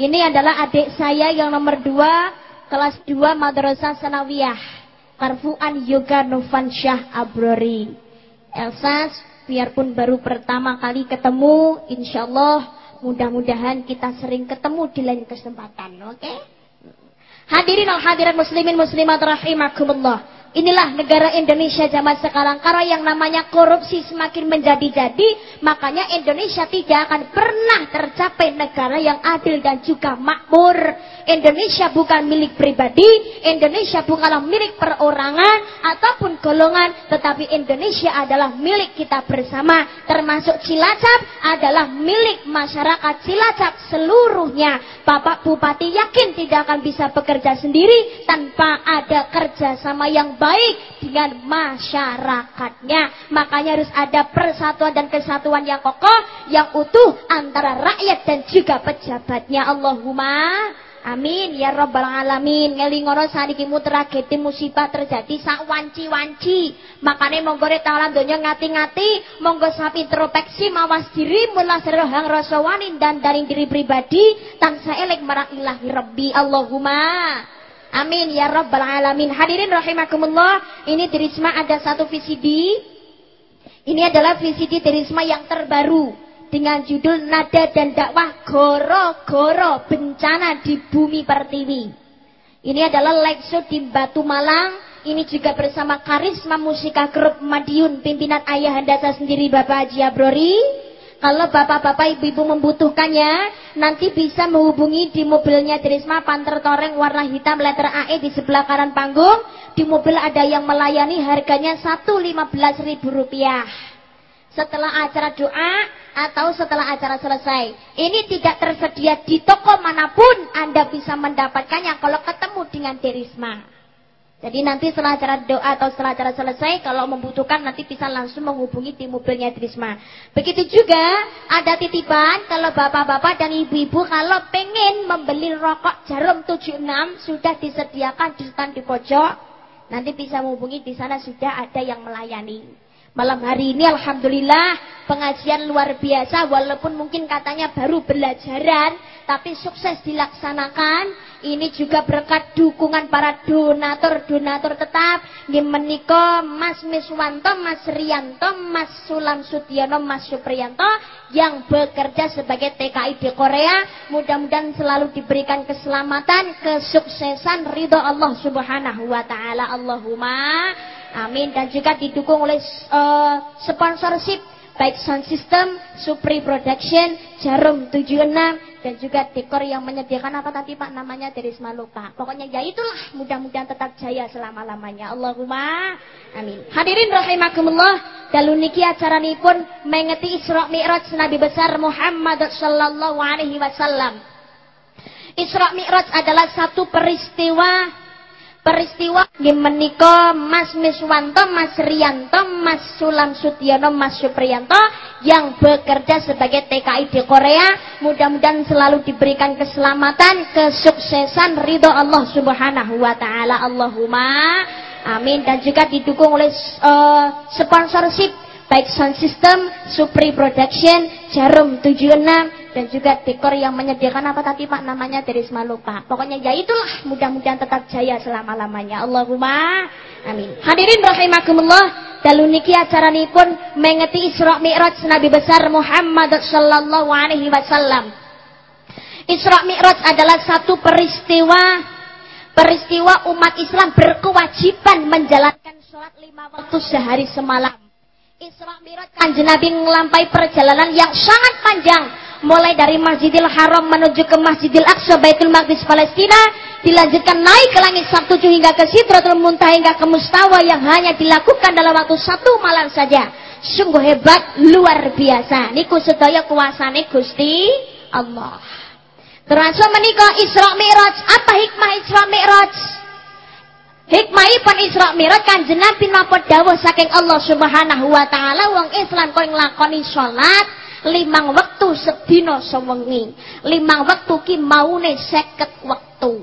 Ini adalah adik saya yang nomor dua, kelas dua Madrasah Sanawiyah. Karfuan Yoga Novansyah Abrori. Elsa, biarpun baru pertama kali ketemu, insya Allah mudah-mudahan kita sering ketemu di lain kesempatan, oke? Okay? Hadirin al hadirat muslimin muslimat rahimakumullah. Inilah negara Indonesia zaman sekarang. Karena yang namanya korupsi semakin menjadi-jadi, makanya Indonesia tidak akan pernah tercapai negara yang adil dan juga makmur. Indonesia bukan milik pribadi, Indonesia bukanlah milik perorangan ataupun golongan, tetapi Indonesia adalah milik kita bersama. Termasuk Cilacap adalah milik masyarakat Cilacap seluruhnya. Bapak Bupati yakin tidak akan bisa bekerja sendiri tanpa ada kerjasama yang baik dengan masyarakatnya. Makanya harus ada persatuan dan kesatuan yang kokoh, yang utuh antara rakyat dan juga pejabatnya. Allahumma Amin ya rabbal alamin. Ngelingono saniki tragedi musibah terjadi sak wanci-wanci. Makane monggo taala donya ngati-ngati, monggo sapi introspeksi mawas diri mulah hang rasa dan dari diri pribadi tansah elek marang ilahi rabbi Allahumma Amin ya rabbal alamin. Hadirin rahimakumullah, ini Dirisma ada satu VCD. Ini adalah VCD Dirisma yang terbaru dengan judul Nada dan Dakwah Goro-Goro Bencana di Bumi Pertiwi. Ini adalah show di Batu Malang. Ini juga bersama Karisma Musika Grup Madiun, pimpinan ayah anda sendiri Bapak Haji Abrori. Kalau bapak-bapak ibu-ibu membutuhkannya, nanti bisa menghubungi di mobilnya Trisma Panther Toreng warna hitam letter AE di sebelah kanan panggung. Di mobil ada yang melayani harganya Rp1.15.000. Setelah acara doa atau setelah acara selesai. Ini tidak tersedia di toko mana pun Anda bisa mendapatkannya kalau ketemu dengan Derisma. Jadi nanti setelah acara doa atau setelah acara selesai, kalau membutuhkan nanti bisa langsung menghubungi di mobilnya Trisma. Begitu juga ada titipan kalau bapak-bapak dan ibu-ibu kalau pengen membeli rokok jarum 76 sudah disediakan di stand di pojok. Nanti bisa menghubungi di sana sudah ada yang melayani. Malam hari ini Alhamdulillah pengajian luar biasa walaupun mungkin katanya baru belajaran tapi sukses dilaksanakan ini juga berkat dukungan para donatur-donatur tetap. Nggih menika Mas Miswanto, Mas Rianto, Mas Sulam Sudiono, Mas Supriyanto yang bekerja sebagai TKI di Korea. Mudah-mudahan selalu diberikan keselamatan, kesuksesan ridho Allah Subhanahu wa taala. Allahumma amin dan juga didukung oleh uh, sponsorship baik sound system, Supri Production, Jarum 76 dan juga dekor yang menyediakan apa tadi Pak namanya dari lupa. Pokoknya ya itulah mudah-mudahan tetap jaya selama-lamanya. Allahumma amin. Hadirin rahimakumullah, dalu niki pun mengeti Isra Mi'raj Nabi besar Muhammad sallallahu alaihi wasallam. Isra Mi'raj adalah satu peristiwa peristiwa menika Mas Miswanto, Mas Rianto, Mas Sulam Sutyono, Mas Supriyanto yang bekerja sebagai TKI di Korea. Mudah-mudahan selalu diberikan keselamatan, kesuksesan, ridho Allah Subhanahu wa taala. Allahumma amin dan juga didukung oleh uh, sponsorship baik sound system, Supri Production, Jarum 76 dan juga dekor yang menyediakan apa tadi Pak namanya dari lupa. Pokoknya ya itulah mudah-mudahan tetap jaya selama-lamanya. Allahumma amin. Hadirin rahimakumullah, dalu niki pun mengeti Isra Mi'raj Nabi besar Muhammad sallallahu alaihi wasallam. Isra Mi'raj adalah satu peristiwa peristiwa umat Islam berkewajiban menjalankan sholat lima waktu sehari semalam. Isra Mi'raj Kanjeng Nabi melampai perjalanan yang sangat panjang. Mulai dari Masjidil Haram menuju ke Masjidil Aqsa Baitul Maqdis Palestina. Dilanjutkan naik ke langit Sabtu hingga ke Sidratul Muntaha hingga ke Mustawa yang hanya dilakukan dalam waktu satu malam saja. Sungguh hebat luar biasa. Niku sedaya kuasane Gusti Allah. Terasa menikah Isra Mi'raj. Apa hikmah Isra Mi'raj Hikmahipun Isra Mi'raj Kanjeng Nabi napa dawuh saking Allah Subhanahu wa taala wong Islam kowe nglakoni salat limang wektu sedina sewengi. Limang wektu ki maune 50 wektu.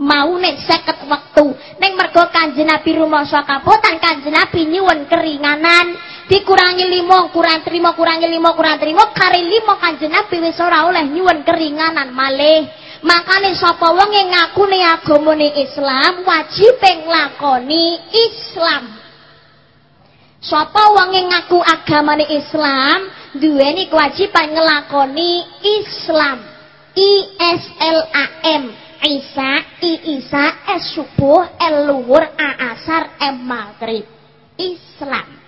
Maune 50 wektu. Ning mergo Kanjeng Nabi rumangsa kapotan Kanjeng Nabi nyuwun keringanan dikurangi limo kurang terima kurangi limo kurang terima kari limo kanjeng Nabi wis ora oleh nyuwun keringanan malih makane sapa wong sing ngakune agamane Islam wajib nglakoni Islam. Sapa wong sing ngaku agamane Islam duweni kewajiban nglakoni Islam. I S L A M. Isa I Isa S subuh L luhur A asar M maghrib. Islam.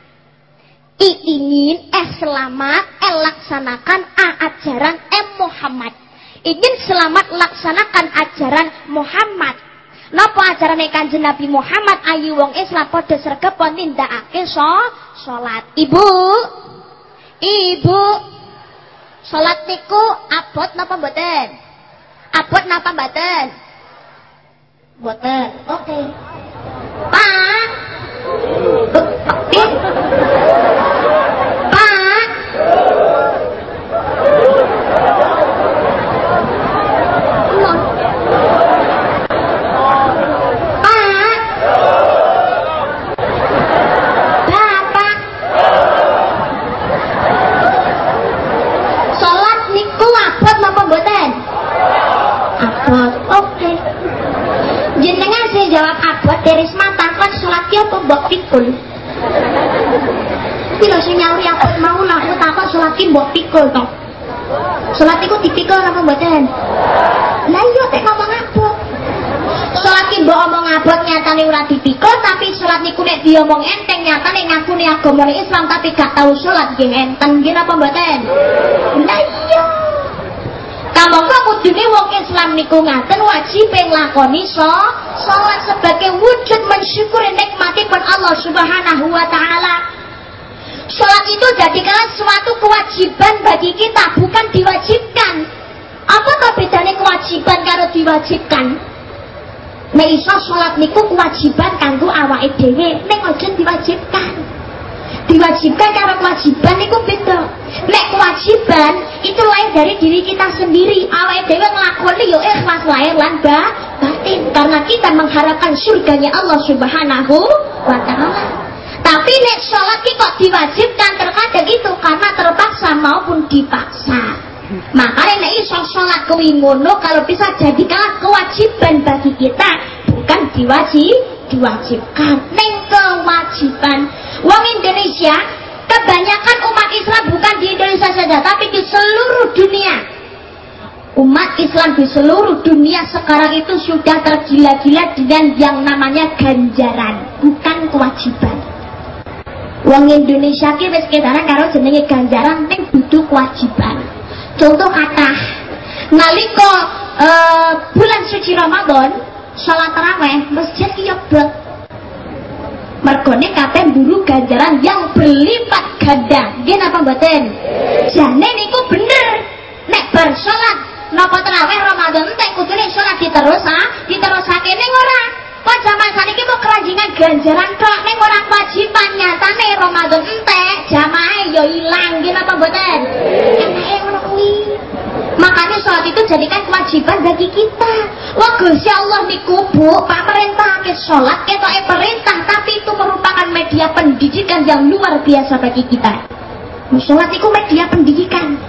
I ingin eh selamat eh laksanakan A ajaran M Muhammad ingin selamat laksanakan ajaran Muhammad Napa ajaran Kanjeng Nabi Muhammad ayu wong Islam padha sregep nindakake so salat. Ibu. Ibu. Salat niku abot napa mboten? Abot napa mboten? Mboten. Oke. Okay. Pak. Pikul. Iki lho sing nyauri mau lah aku salat ki mbok pikul to. Salat iku dipikul apa mboten? Lah iya tek ngomong abot. Salat ki mbok omong abot nyatane ora dipikul tapi salat niku nek diomong enteng nyatane ngakune agamane Islam tapi gak tau salat nggih enten nggih apa mboten? Lah iya. Kamangka kudune wong Islam niku ngaten wajib nglakoni so salat sebagai wujud mensyukuri nikmatipun Allah Subhanahu wa taala. Salat itu jadikanlah suatu kewajiban bagi kita, bukan diwajibkan. Apa to bedane kewajiban karo diwajibkan? Nek iso salat niku kewajiban kanggo awake dhewe, nek aja diwajibkan. Diwajibkan karo kewajiban niku beda. Nek kewajiban itu lahir dari diri kita sendiri. Awake dhewe nglakoni yo ikhlas lahir lan batin karena kita mengharapkan surganya Allah Subhanahu wa taala. Tapi nek sholat kok diwajibkan terkadang itu karena terpaksa maupun dipaksa. Makanya nek iso sholat kuwi ngono kalau bisa jadikan kewajiban bagi kita bukan diwajib diwajibkan. Neng kewajiban. Wong Indonesia kebanyakan umat Islam bukan di Indonesia saja tapi di seluruh dunia. Umat Islam di seluruh dunia sekarang itu sudah tergila-gila dengan yang namanya ganjaran bukan kewajiban. Wong Indonesia ki wis ketara karo jenenge ganjaran ning dudu kewajiban. Contoh kata nalika uh, bulan suci Ramadan salat taraweh masjid ki mergone kabeh buru ganjaran yang berlipat ganda. Nggih napa mboten? Jane niku bener. Nek bar salat napa tarawih Ramadan entek kudune salat diterus ha? Diterusake ning ora? Kok zaman saniki mau keranjingan ganjaran tok ning ora kewajiban nyatane Ramadan entek jamaah yo ilang. Nggih napa mboten? Enake ngono makanya sholat itu jadikan kewajiban bagi kita. Wah Gusti Allah niku bu perintah ke sholat kita eh perintah tapi itu merupakan media pendidikan yang luar biasa bagi kita. Sholat itu media pendidikan.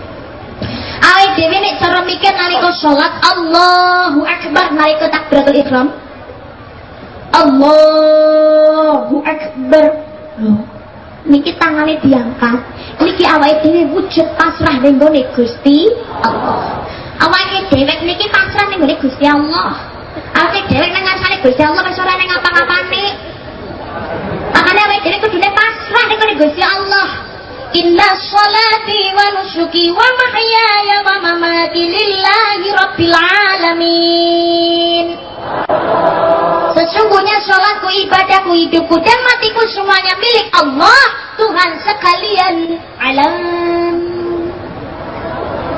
Awet dewi nek cara mikir nalika sholat Allahu Akbar nalika takbiratul ihram. Allahu Akbar niki tangane diangkat. Niki awake dhewe wujud pasrah ning gone Gusti Allah. Awake dhewe niki pasrah ning gone Gusti Allah. Awake dhewe nang ngarsane Gusti Allah wis ora ning apa-apane. Makane awake dhewe kudune pasrah ning gone Gusti Allah. Inna salati wa nusuki wa mahyaya wa mamati lillahi rabbil alamin Sesungguhnya sholatku, ibadahku, hidupku, dan matiku semuanya milik Allah, Tuhan sekalian alam.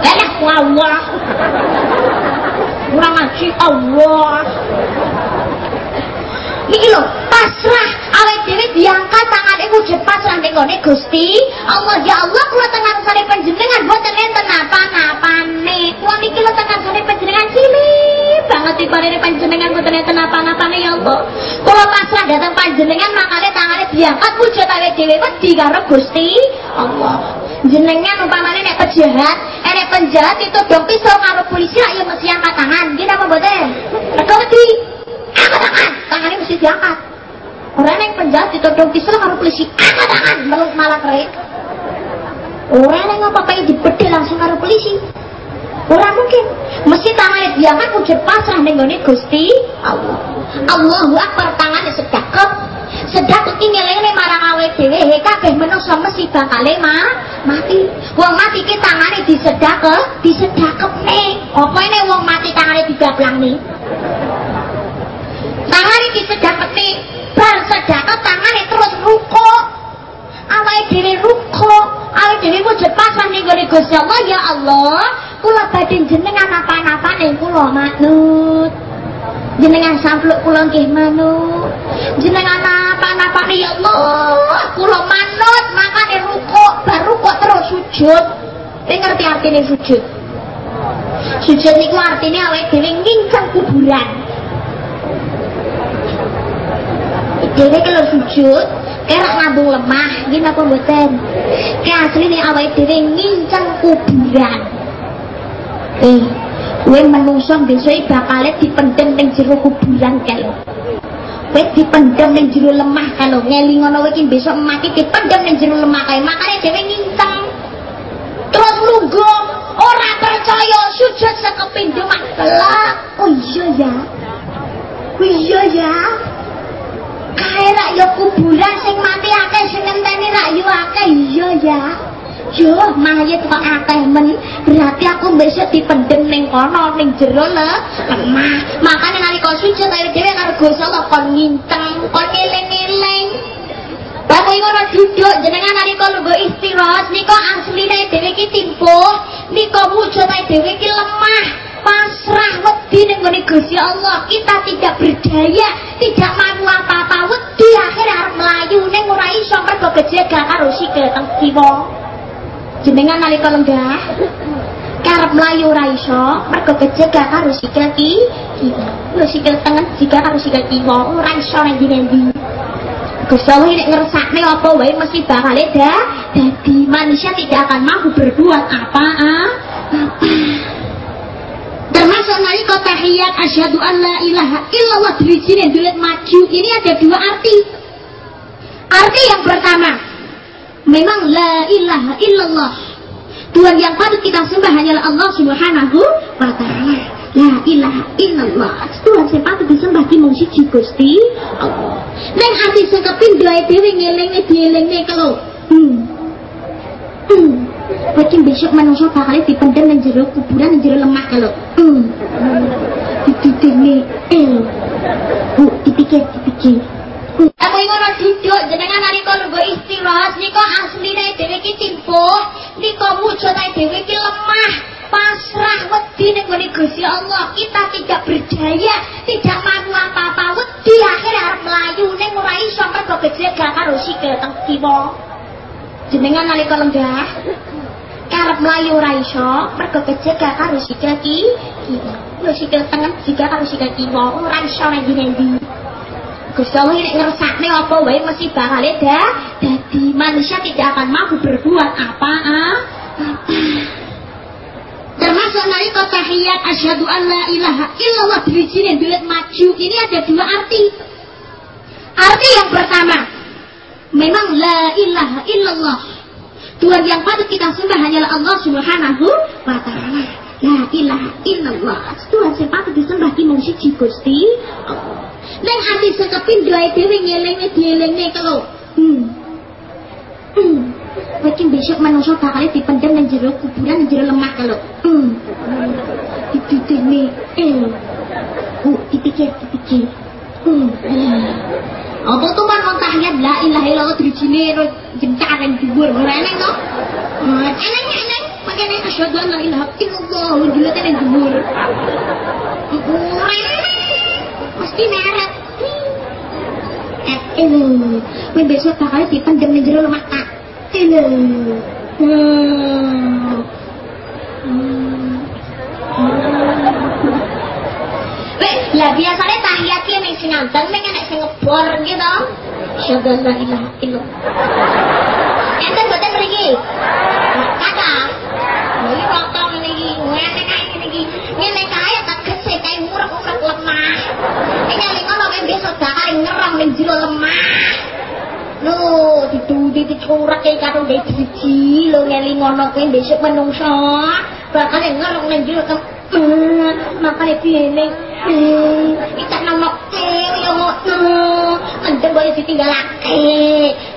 Lelah Allah. Kurang ngaji Allah. Iki lho, pasrah awet dhewe diangkat tangan iku wujud pasrah ning gone Gusti. Allah ya Allah kula tengah sare panjenengan boten enten napa-napane. Kula niki lho tengah sare panjenengan cilik banget ini panjenengan mboten enten napa-napane ya Allah. Kula pasrah datang panjenengan makane tangane diangkat wujud awake dhewe wedi karo Gusti Allah. Jenengan umpamane nek pejahat, eh nek penjahat itu dong pisau karo polisi ya mesti angkat tangan. Nggih napa mboten? Mergo wedi. Angkat tangan, tangannya mesti diangkat. Orang yang penjahat ditodong pisau karo polisi, angkat tangan, meluk malah keren. Orang yang apa-apa dibedil langsung karo polisi. Orang mungkin mesti tangannya diangkat wujud pasrah ning Gusti Allah. Allahu Akbar tangannya sedekap. Sedekap ini lene marang awake dhewe he kabeh mesti bakal mati. Wong mati ki tangane disedekap, disedekapne. Ini wong mati tangane nih? Tangane disedekapne, bar sedekap tangane terus ruko. Awake dhewe ruko, awake dhewe wujud pasrah ning Gusti Allah ya Allah kula badhe jenengan apa-apa ning kula manut. Jenengan sampluk kula nggih manut. Jenengan apa-apa ya Allah kula manut. Makane rukuk baru kok terus sujud. Kowe ngerti artine sujud? Sujud niku artine awake dhewe ngincang kuburan dhewe kalau sujud kira ngambung lemah gini apa mboten? Kayak asli nih awake dhewe ngincang kuburan. Eh kowe menungso besok bakal dipendem ning jero kuburan kae kowe dipendem ning jero lemah kalau ngeling ngono besok mati dipendem ning jero lemah kae. Makane dhewe nginceng terus lungguh ora percaya sujud sekepindho mak. Oh iya ya. Oh iya ya kae rak ya kuburan sing mati akeh sing ngenteni rak yo akeh iya ya Yo, mayit kok akeh men. Berarti aku besok dipendem ning kono ning jero le lemah. Makane nalika sujud ae dhewe karo Gusti Allah kon nginteng, kon eling-eling. Bapak ngono duduk jenengan nalika lungguh istirahat nika asline dhewe iki timpuh, nika ae dhewe iki lemah. pasrah wedi ning ngene Gusti Allah kita tidak berdaya tidak mampu apa-apa wedi akhir arep mlayu ning ora iso mergo gejega karo sikil teng kiwa. Jenengan nalika lenggah karep mlayu ora iso mergo kejega karo sikil ki lho sikil tengen jika karo sikil kiwa ora iso nang ndi Gusti Allah nek ngersakne apa wae mesti bakal dah dadi manusia tidak akan mampu berbuat apa ah, apa termasuk nalika tahiyat asyhadu an la ilaha illallah sini duit maju. Ini ada dua arti. Arti yang pertama memang la ilaha illallah. Tuhan yang patut kita sembah hanyalah Allah subhanahu wa ta'ala. La ilaha illallah. Tuhan yang patut disembah di mung siji Gusti hati sekepin doa dewe ngelenge dielengne kalau. Hmm. Hmm Mungkin besok manusia bakal dipendam dan jero kuburan dan jero lemah kalau. Hmm. Dititik nih eh Bu dipikir dipikir. Aku ngono duduk jenengan nalika lungguh istirahat nika asline dhewe iki timpuh, nika wujud dhewe iki lemah, pasrah wedi gone Gusti Allah. Kita tidak berdaya, tidak mampu apa-apa, wedi akhir arep mlayu ning ora iso mergo gejega karo sikil teng kiwa. Jenengan nalika lenggah karep mlayu ora iso mergo gejega karo sikil ki. Lho sikil tengen jika karo sikil kiwa. Ora iso nang ndi Gusti Allah ini ngersakne apa wae mesti bakal dah jadi manusia tidak akan mampu berbuat apa apa termasuk nalika tahiyat asyhadu an la ilaha illallah di sini duit maju. Ini ada dua arti. Arti yang pertama memang la ilaha illallah Tuhan yang patut kita sembah hanyalah Allah subhanahu wa ta'ala La ilaha illallah Tuhan yang patut disembah di mung siji Gusti Allah Neng hati sekepin doa dewe ngelenge dielengne kalau hmm. Hmm. Besok manusia bakal dipendam dan jero kuburan dan jero lemah kalau hmm. Itu nih eh. Uh, dipikir, dipikir. Hmm. Apa tuh man tahiyat la ilaha illallah dhuwur ora eneng to? Eneng eneng makane asyhadu an la ilaha illallah dilate yang dhuwur. Ora mesti merek eh ini Wih besok bakal dipendem di jero mata ini hmm. hmm. Lah biasanya tahiyat nganteng ning enek sing ngebor gitu. Syada la ilaha illallah. Enten boten mriki. Kata. Iki ngene iki, ngene kae ngene iki. Ngene kae tak gesek kae murek-murek lemah. Iki ngono kae besok bakal ngerang jero lemah. Lho, dituti dicurak karo ndek siji lho ngeli ngono kuwi besok menungso. Bakal ngerong ning jero ke makane piye Kita nemokke yo ngono. Mboten boleh ditinggalake.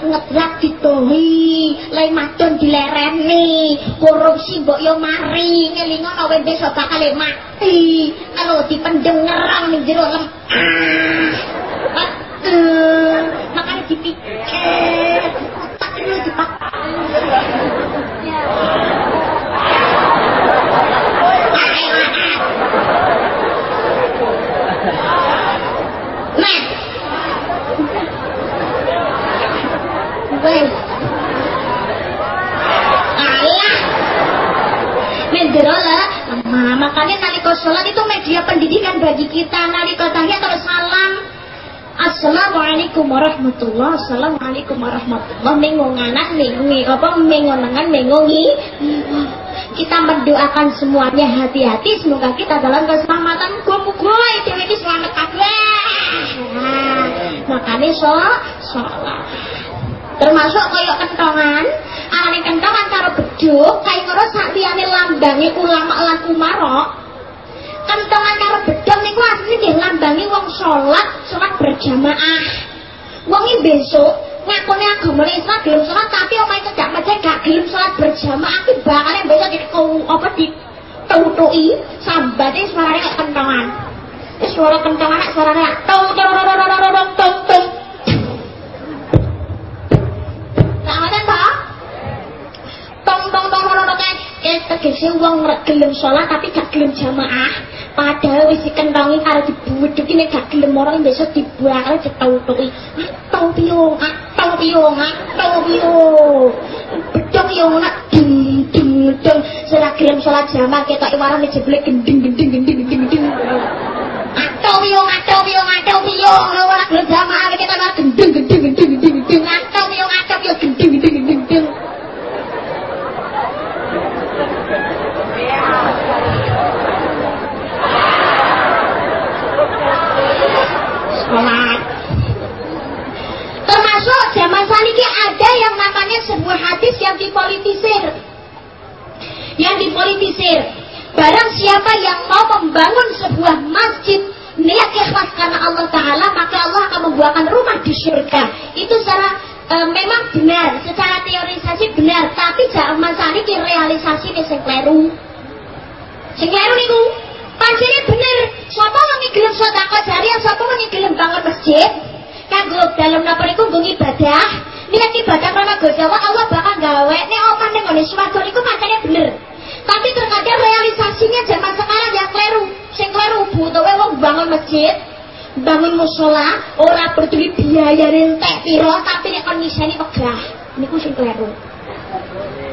Ngeblak ditohi, lain madon dilereni. Korupsi mbok yo mari, ngelingono nek wis bakal mati. Kalau dipendem ngerang ning jero makanya dipikir otak ini dipak wes alah. Menderola, makanya nalika sholat itu media pendidikan bagi kita. Nalika tahiyat terus salam Assalamualaikum warahmatullah Assalamualaikum warahmatullah Mengung anak, mengungi apa? Mengonangan, mengungi Kita mendoakan semuanya hati-hati. Semoga kita dalam keselamatan. Gua-gua itu ini selamat kabeh. Nah, Makanya sholat Sholat Termasuk koyok kentongan Arane kentongan karo beduk Kayak ngono sak liyane lambange ulama lan umarok kentongan karo bedong niku asline nggih lambangi wong salat, salat berjamaah. Wong iki besok ngakone agama Islam gelem salat tapi omahe cedak masjid gak gelem salat berjamaah ki bakale besok di apa di tutuki sambate suarane kentongan. Wis suara kentongan suarane tong tong tong Tong tong tong ngono kae tegese wong gelem salat tapi gak gelem jamaah. Padahal wis dikentongi karo dibuwedhuki nek gak gelem orang besok dibuang ditautuki atau piyo atau piyo atau piyo bedong yo ngono ding ding ding ora gelem salat jamaah ketok warane jeblek gending gending gending gending gending atau piyo atau piyo atau piyo ora gelem jamaah ketok gending gending gending gending atau piyo atau piyo gending gending gending gending sholat termasuk zaman saniki ada yang namanya sebuah hadis yang dipolitisir yang dipolitisir barang siapa yang mau membangun sebuah masjid niat ikhlas karena Allah Ta'ala maka Allah akan membuahkan rumah di surga. Itu secara e, memang benar secara teorisasi benar tapi zaman saniki realisasi ini sing kleru. Sing kleru niku Pancene bener, sapa wong gelem sedekah jariah, sapa wong gelem bangun masjid, kanggo dalem napa niku nggo ibadah, niat ibadah karena Gusti Allah, Allah bakal gawe nek omah ning swarga niku pancene bener. Tapi terkadang realisasinya zaman sekarang ya kleru. Sing kleru butuhe wong bangun masjid, bangun musola, ora peduli biaya rentek piro, tapi nek kon ngiseni wegah. Niku sing kleru.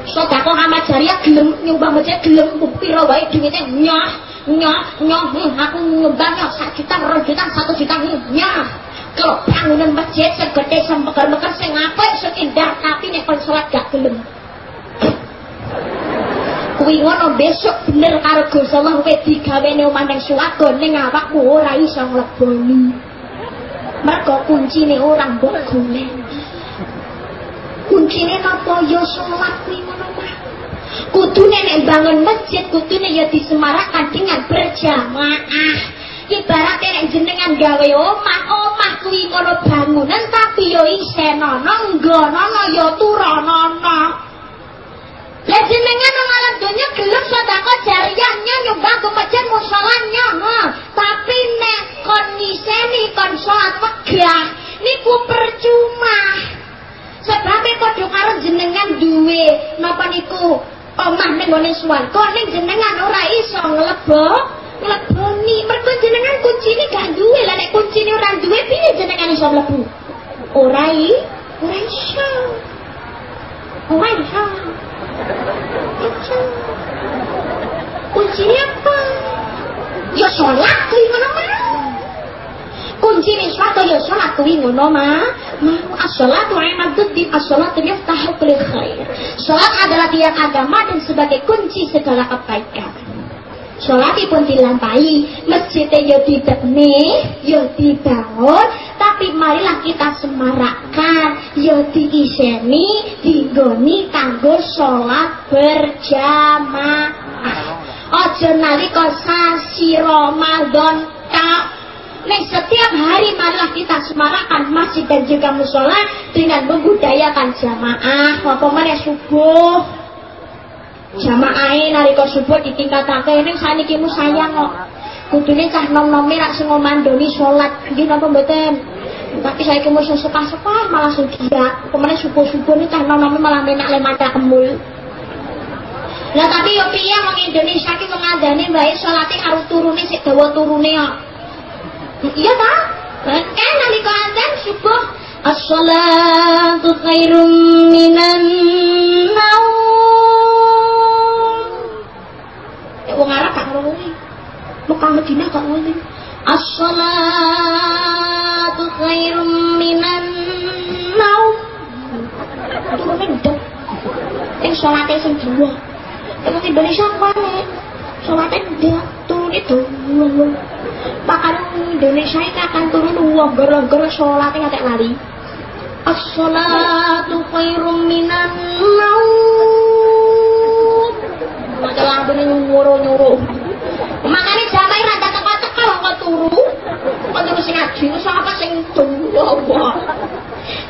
Sedekah amal jariah gelem nyumbang masjid gelem piro wae duwite nyah nyah nyah aku nyumbang nyah sak juta rong juta satu juta nyah kalau bangunan masjid segede sempeker-meker sing apik tapi nek kon salat gak gelem kuwi ngono besok bener karo Gusti Allah kowe digawene omah ning swarga ning awakmu ora iso mleboni mergo kuncine orang mbok golek. Kuncine napa? Ya salat kuwi ngono kudune nek bangun masjid kudune ya disemarakan dengan berjamaah. Ibaratnya nek jenengan gawe omah omah kuwi kono bangunan tapi yo isenono nggonono yo turonono lah jenengan nang alam donya gelem sedekah jariyahnya nyumbang ke masjid musolanya tapi nek kon niseni kon salat wegah niku percuma. Sebabnya padha karo jenengan duwe. Napa niku? Omah ning gone swarga ning jenengan ora iso nglebo ngleboni mergo jenengan kuncine gak duwe. Lah nek kuncine ora duwe piye jenengan iso mlebu? Ora iso. Ora iso Kunci. Kuncinya apa? Ya sholat kuwi ngono mau. Kuncine sholat ya sholat kuwi ngono ma. Mau as-sholatu imaduddin as-sholatu miftahu kulli khair. Sholat adalah tiang agama dan sebagai kunci segala kebaikan. Sholatipun dilampahi, masjidnya ya dibekne, ya dibangun, tapi marilah kita semarakkan, ya diiseni, digoni kanggo sholat berjamaah. Ojo nalika sasi Nek setiap hari marilah kita semarakkan masjid dan juga musola dengan membudayakan jamaah. Apa mana subuh? Jamaahe nalika subuh ditingkatake ning saniki mu sayang kok. Kudune cah nom-nome rak sing ngomandoni salat. Nggih napa mboten? Tapi saiki mu sepah-sepah malah sudia. Pemene subuh-subuh nih cah nom-nome malah menak le kemul. Lah tapi yo piye wong Indonesia ki mengandani wae salate karo turune sik dawa turune kok. Iya ta? Kan nalika azan subuh As-salatu khairum minan naum wong Arab gak ngerti. Mekah Madinah gak ngerti. As-salatu khairum minan naum. Turune ndek. Ing salate sing dua. Ing Indonesia mana? Salate ndek, turune dua. Bahkan Indonesia ini akan turun gara-gara sholatnya nggak lari. As-salatu khairum minan naum lampu ini nyuruh-nyuruh. Makanya jamai rada teka-teka kok turu? Kok turu sing ngaji? Siapa sing turu? Allah.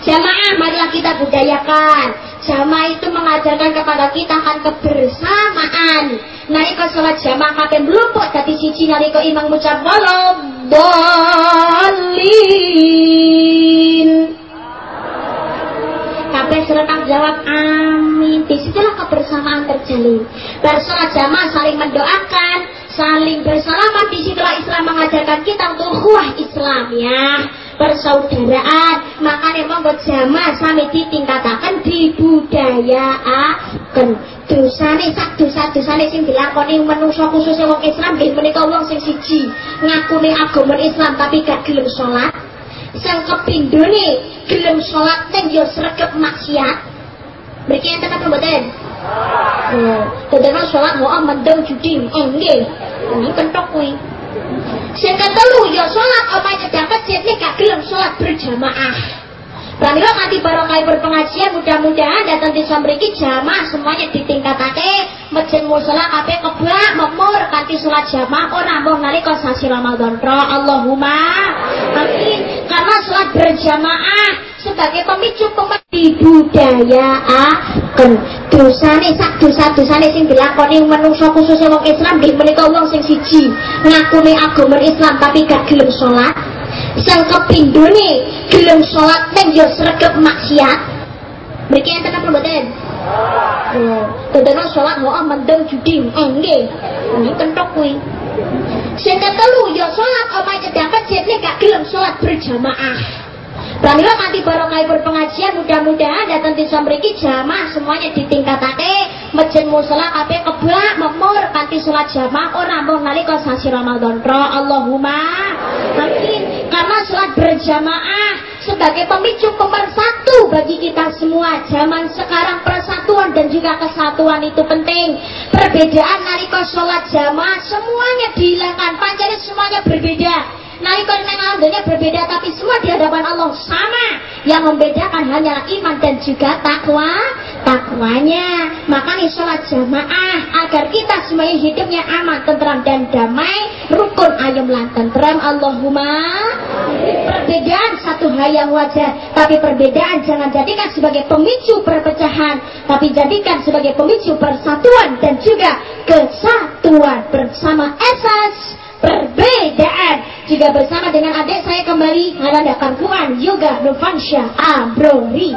Jamaah, marilah kita budayakan. Jamaah itu mengajarkan kepada kita akan kebersamaan. Nalika sholat jamaah kabeh mlumpuk dadi siji nalika imam ngucap walau dolin kabeh serentak jawab amin. Di situlah kebersamaan terjalin. Bersolat jamaah saling mendoakan, saling bersalaman. Di situlah Islam mengajarkan kita untuk ukhuwah Islam ya. Persaudaraan. Makanya monggo jamaah sami ditingkatakan di budaya akan dosane sak dosa-dosane sing dilakoni manusa khususnya wong Islam nggih menika wong sing siji ngakune agama Islam tapi gak gelem salat sang kepindone gelem salat ning yo sregep maksiat. Mriki enten apa mboten? Oh, kedene salat mau mendem judi. Oh nggih. Ini kentok kuwi. Sing ketelu yo omahe cedhak masjid nek gak gelem salat berjamaah. Pramila nanti barokai berpengajian mudah-mudahan datang di samriki jamaah semuanya ditingkatake masjid musola kabeh kebak memur kanthi salat jamaah. Ora mung nalika sasi Ramadan ro Allahumma amin. Karena salat berjamaah sebagai pemicu pemedi budaya akan dosane sak dosa-dosane sing dilakoni manungsa khususnya wong Islam di menika wong sing siji ngakune agama Islam tapi gak gelem salat sang kepindone gelem salat ning yo sregep maksiat mriki enten apa mboten kedene salat mau mendem judi. Nggih. Ini kentok kuwi. Sing ketelu yo salat omahe cedhak masjid nek gak gelem salat berjamaah. Pramila nanti barokai berpengajian mudah-mudahan datang di samriki jamaah semuanya ditingkatake. Masjid musola kabeh kebak memur kanthi salat jamaah. Ora mung nalika sasi Ramadan. Ro Allahumma. Amin. Karena salat berjamaah sebagai pemicu pemersatu bagi kita semua. Zaman sekarang persatuan dan juga kesatuan itu penting. Perbedaan nalika sholat jamaah semuanya dihilangkan. Pancen semuanya berbeda Nalika nang dunia berbeda tapi semua di hadapan Allah sama. Yang membedakan hanya iman dan juga takwa, takwanya. Makanya sholat jamaah agar kita semuanya hidupnya aman, tentram dan damai, rukun ayam lan tentram. Allahumma. Perbedaan satu hal yang wajar, tapi perbedaan jangan jadikan sebagai pemicu perpecahan, tapi jadikan sebagai pemicu persatuan dan juga kesatuan bersama esas perbedaan. Juga bersama dengan adik saya kembali Ananda Kampuan Yoga Novansya Abrori.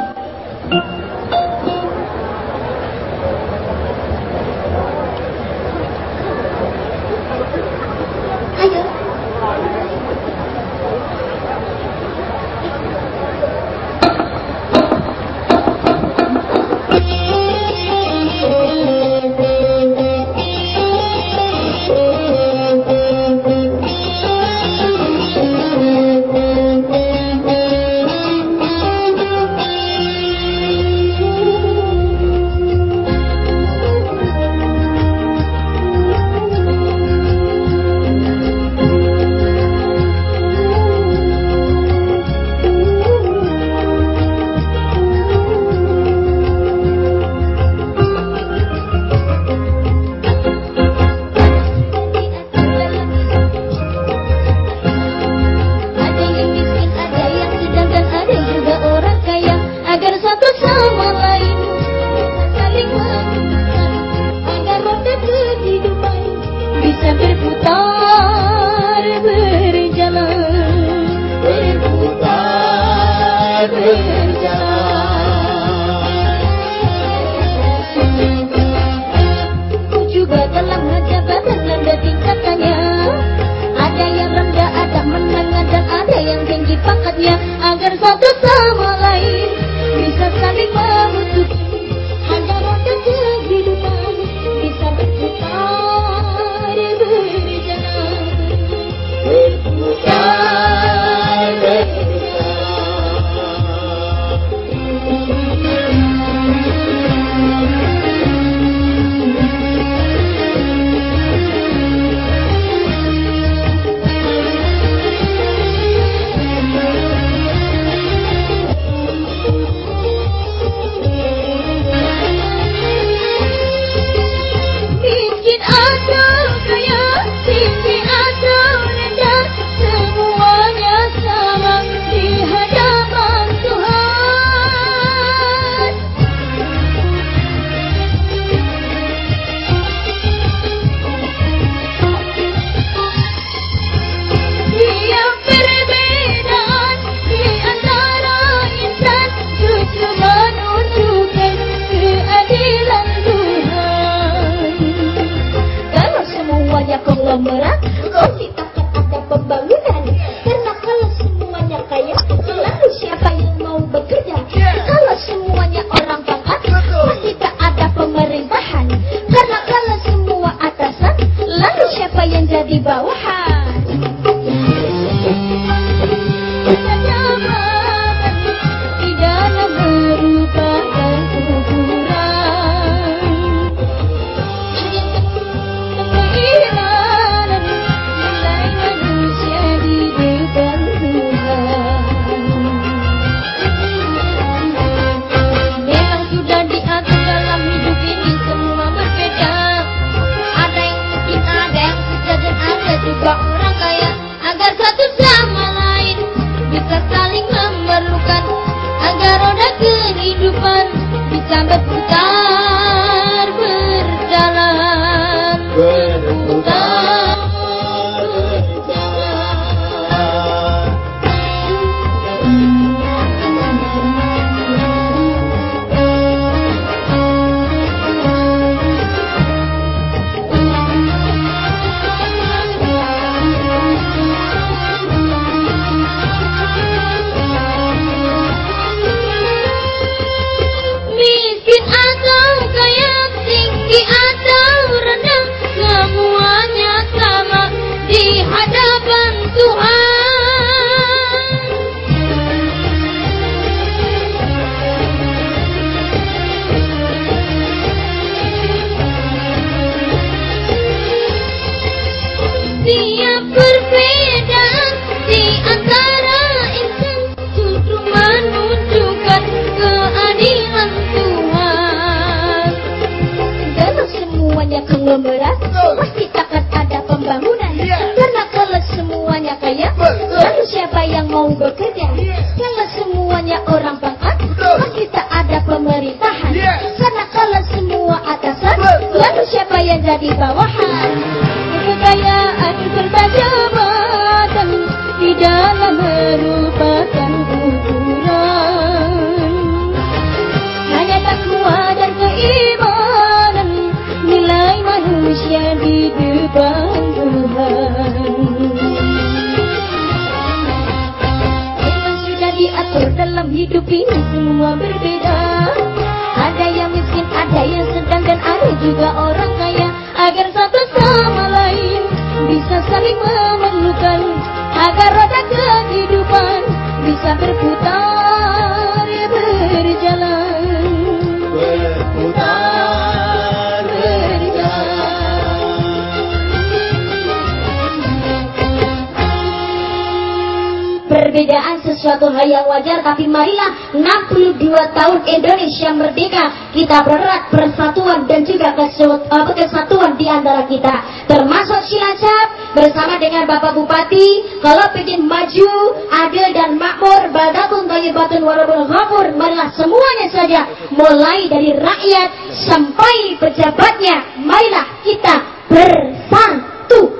Bapak Bupati kalau ingin maju adil dan makmur badakun thayyibatun warabul ghafur marilah semuanya saja mulai dari rakyat sampai pejabatnya. Marilah kita bersatu.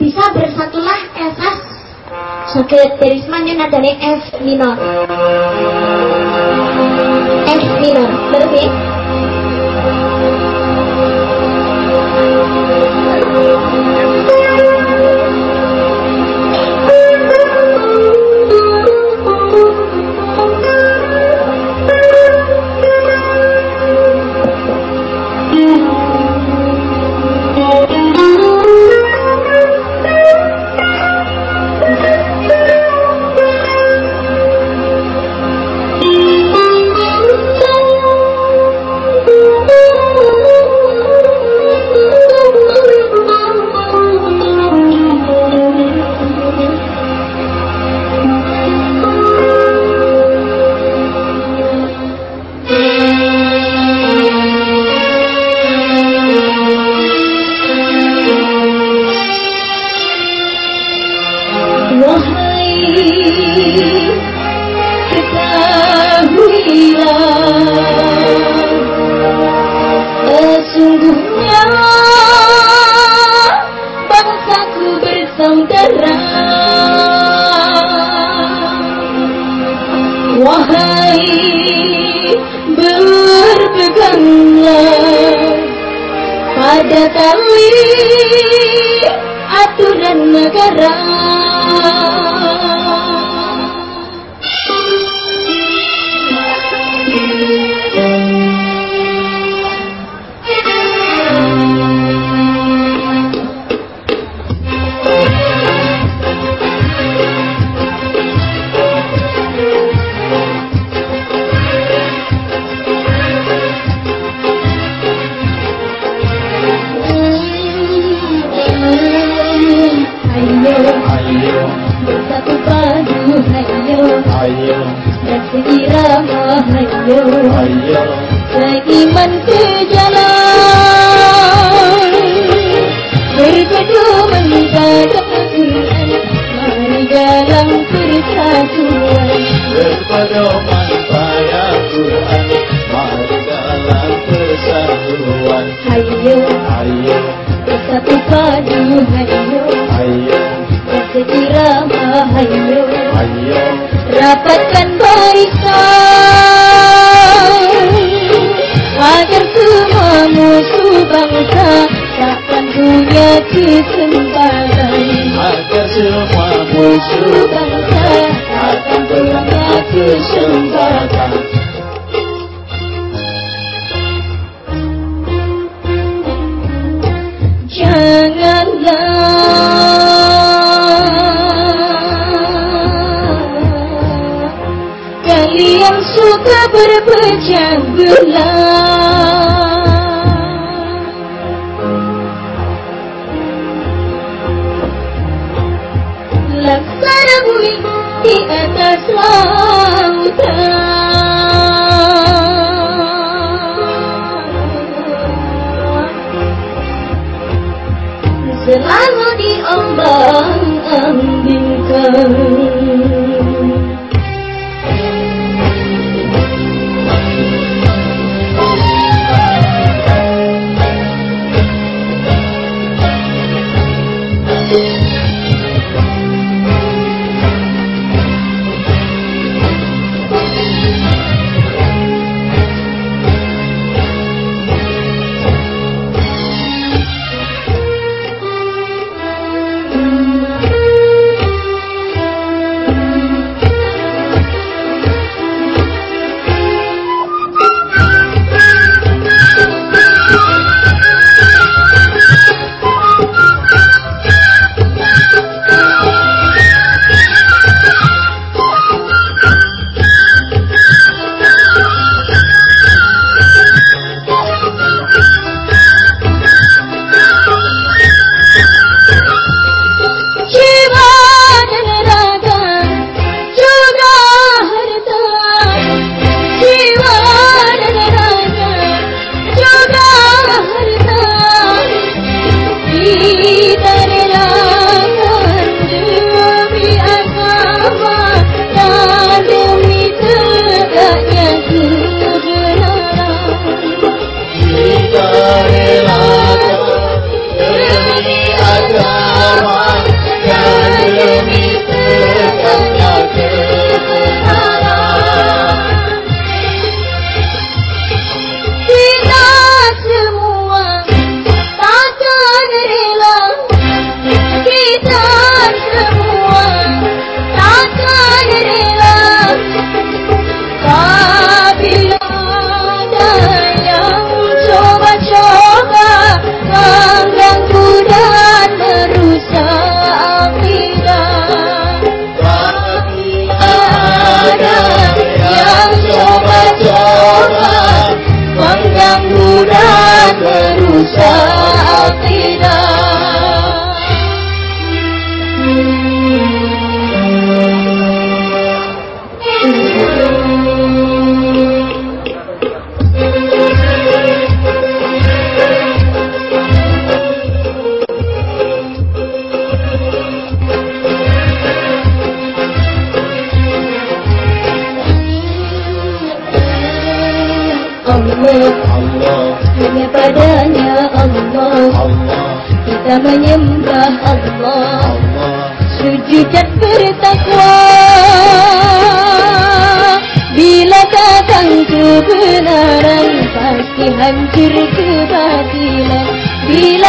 Bisa bersatulah esas yang nadanya F minor. F minor Berarti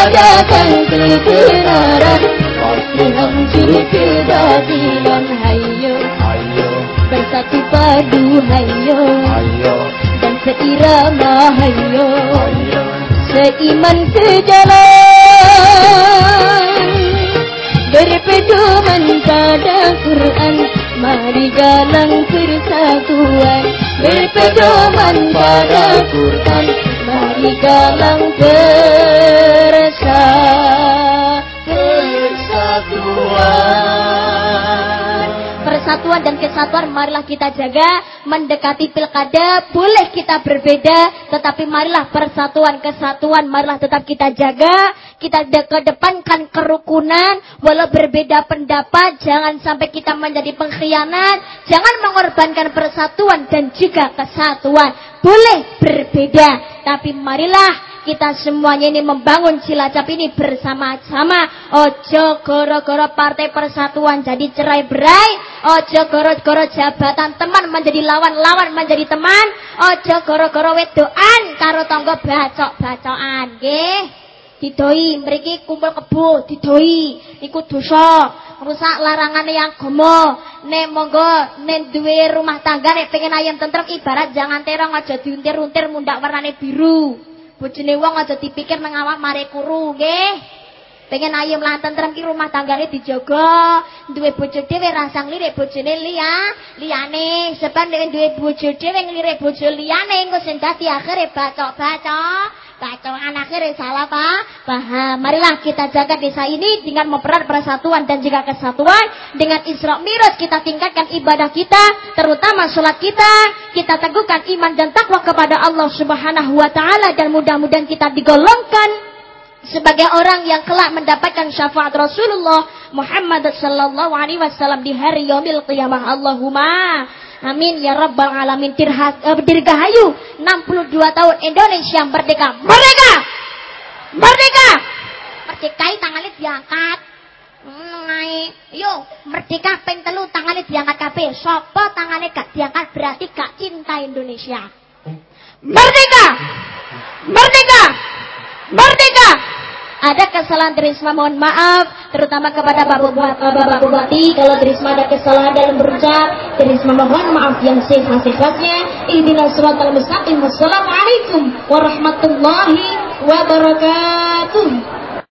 Bila datang kebenaran Pasti hancur kebatilan Hayo. Bersatu padu hayo. Dan seirama hayo. Seiman sejalan. Berpedoman pada Quran Mari galang persatuan Berpedoman pada Quran. Mari galang persatuan Persatuan dan kesatuan marilah kita jaga Mendekati pilkada boleh kita berbeda Tetapi marilah persatuan kesatuan marilah tetap kita jaga Kita de kedepankan kerukunan Walau berbeda pendapat Jangan sampai kita menjadi pengkhianat Jangan mengorbankan persatuan dan juga kesatuan Boleh berbeda Tapi marilah kita semuanya ini membangun Cilacap ini bersama-sama. Ojo goro-goro partai persatuan jadi cerai berai. Ojo goro-goro jabatan teman menjadi lawan-lawan menjadi teman. Ojo goro-goro wedoan karo tonggo bacok-bacokan. Nggih. Didoi mriki kumpul kebo, didoi iku dosa. Rusak larangan yang gomo. Nek monggo nek duwe rumah tangga nek pengen ayam tentrem ibarat jangan terong aja diuntir-untir mundak warnane biru. Bojone wong aja dipikir nang awak mare kuru, nggih. Pengen ayem lan tentrem ki rumah tanggane dijaga. Duwe bojo dhewe rasa nglirik bojone liya, liyane. Sebab nek duwe bojo dhewe nglirik bojo liyane engko sing dadi akhire bacok-bacok. Bacokan akhirnya salah pak. Paham. Marilah kita jaga desa ini dengan mempererat persatuan dan juga kesatuan. Dengan Isra Miraj kita tingkatkan ibadah kita terutama sholat kita. Kita teguhkan iman dan takwa kepada Allah Subhanahu Wa Taala dan mudah-mudahan kita digolongkan sebagai orang yang kelak mendapatkan syafaat Rasulullah Muhammad sallallahu alaihi wasallam di hari yaumil qiyamah. Allahumma Amin ya rabbal alamin uh, Dirgahayu 62 tahun Indonesia merdeka. Merdeka! Merdeka! Merdekai tangannya diangkat. Naik. Yo, merdeka ping telu tangannya diangkat kabeh. Sopo tangannya gak diangkat berarti gak cinta Indonesia. Merdeka! Merdeka! Merdeka! Ada kesalahan Trisma mohon maaf terutama kepada Bapak Bapak Bupati. Kalau Trisma ada kesalahan dalam berucap Trisma mohon maaf yang sehas-sehasnya ihdinas siratal mustaqim. Wassalamualaikum warahmatullahi wabarakatuh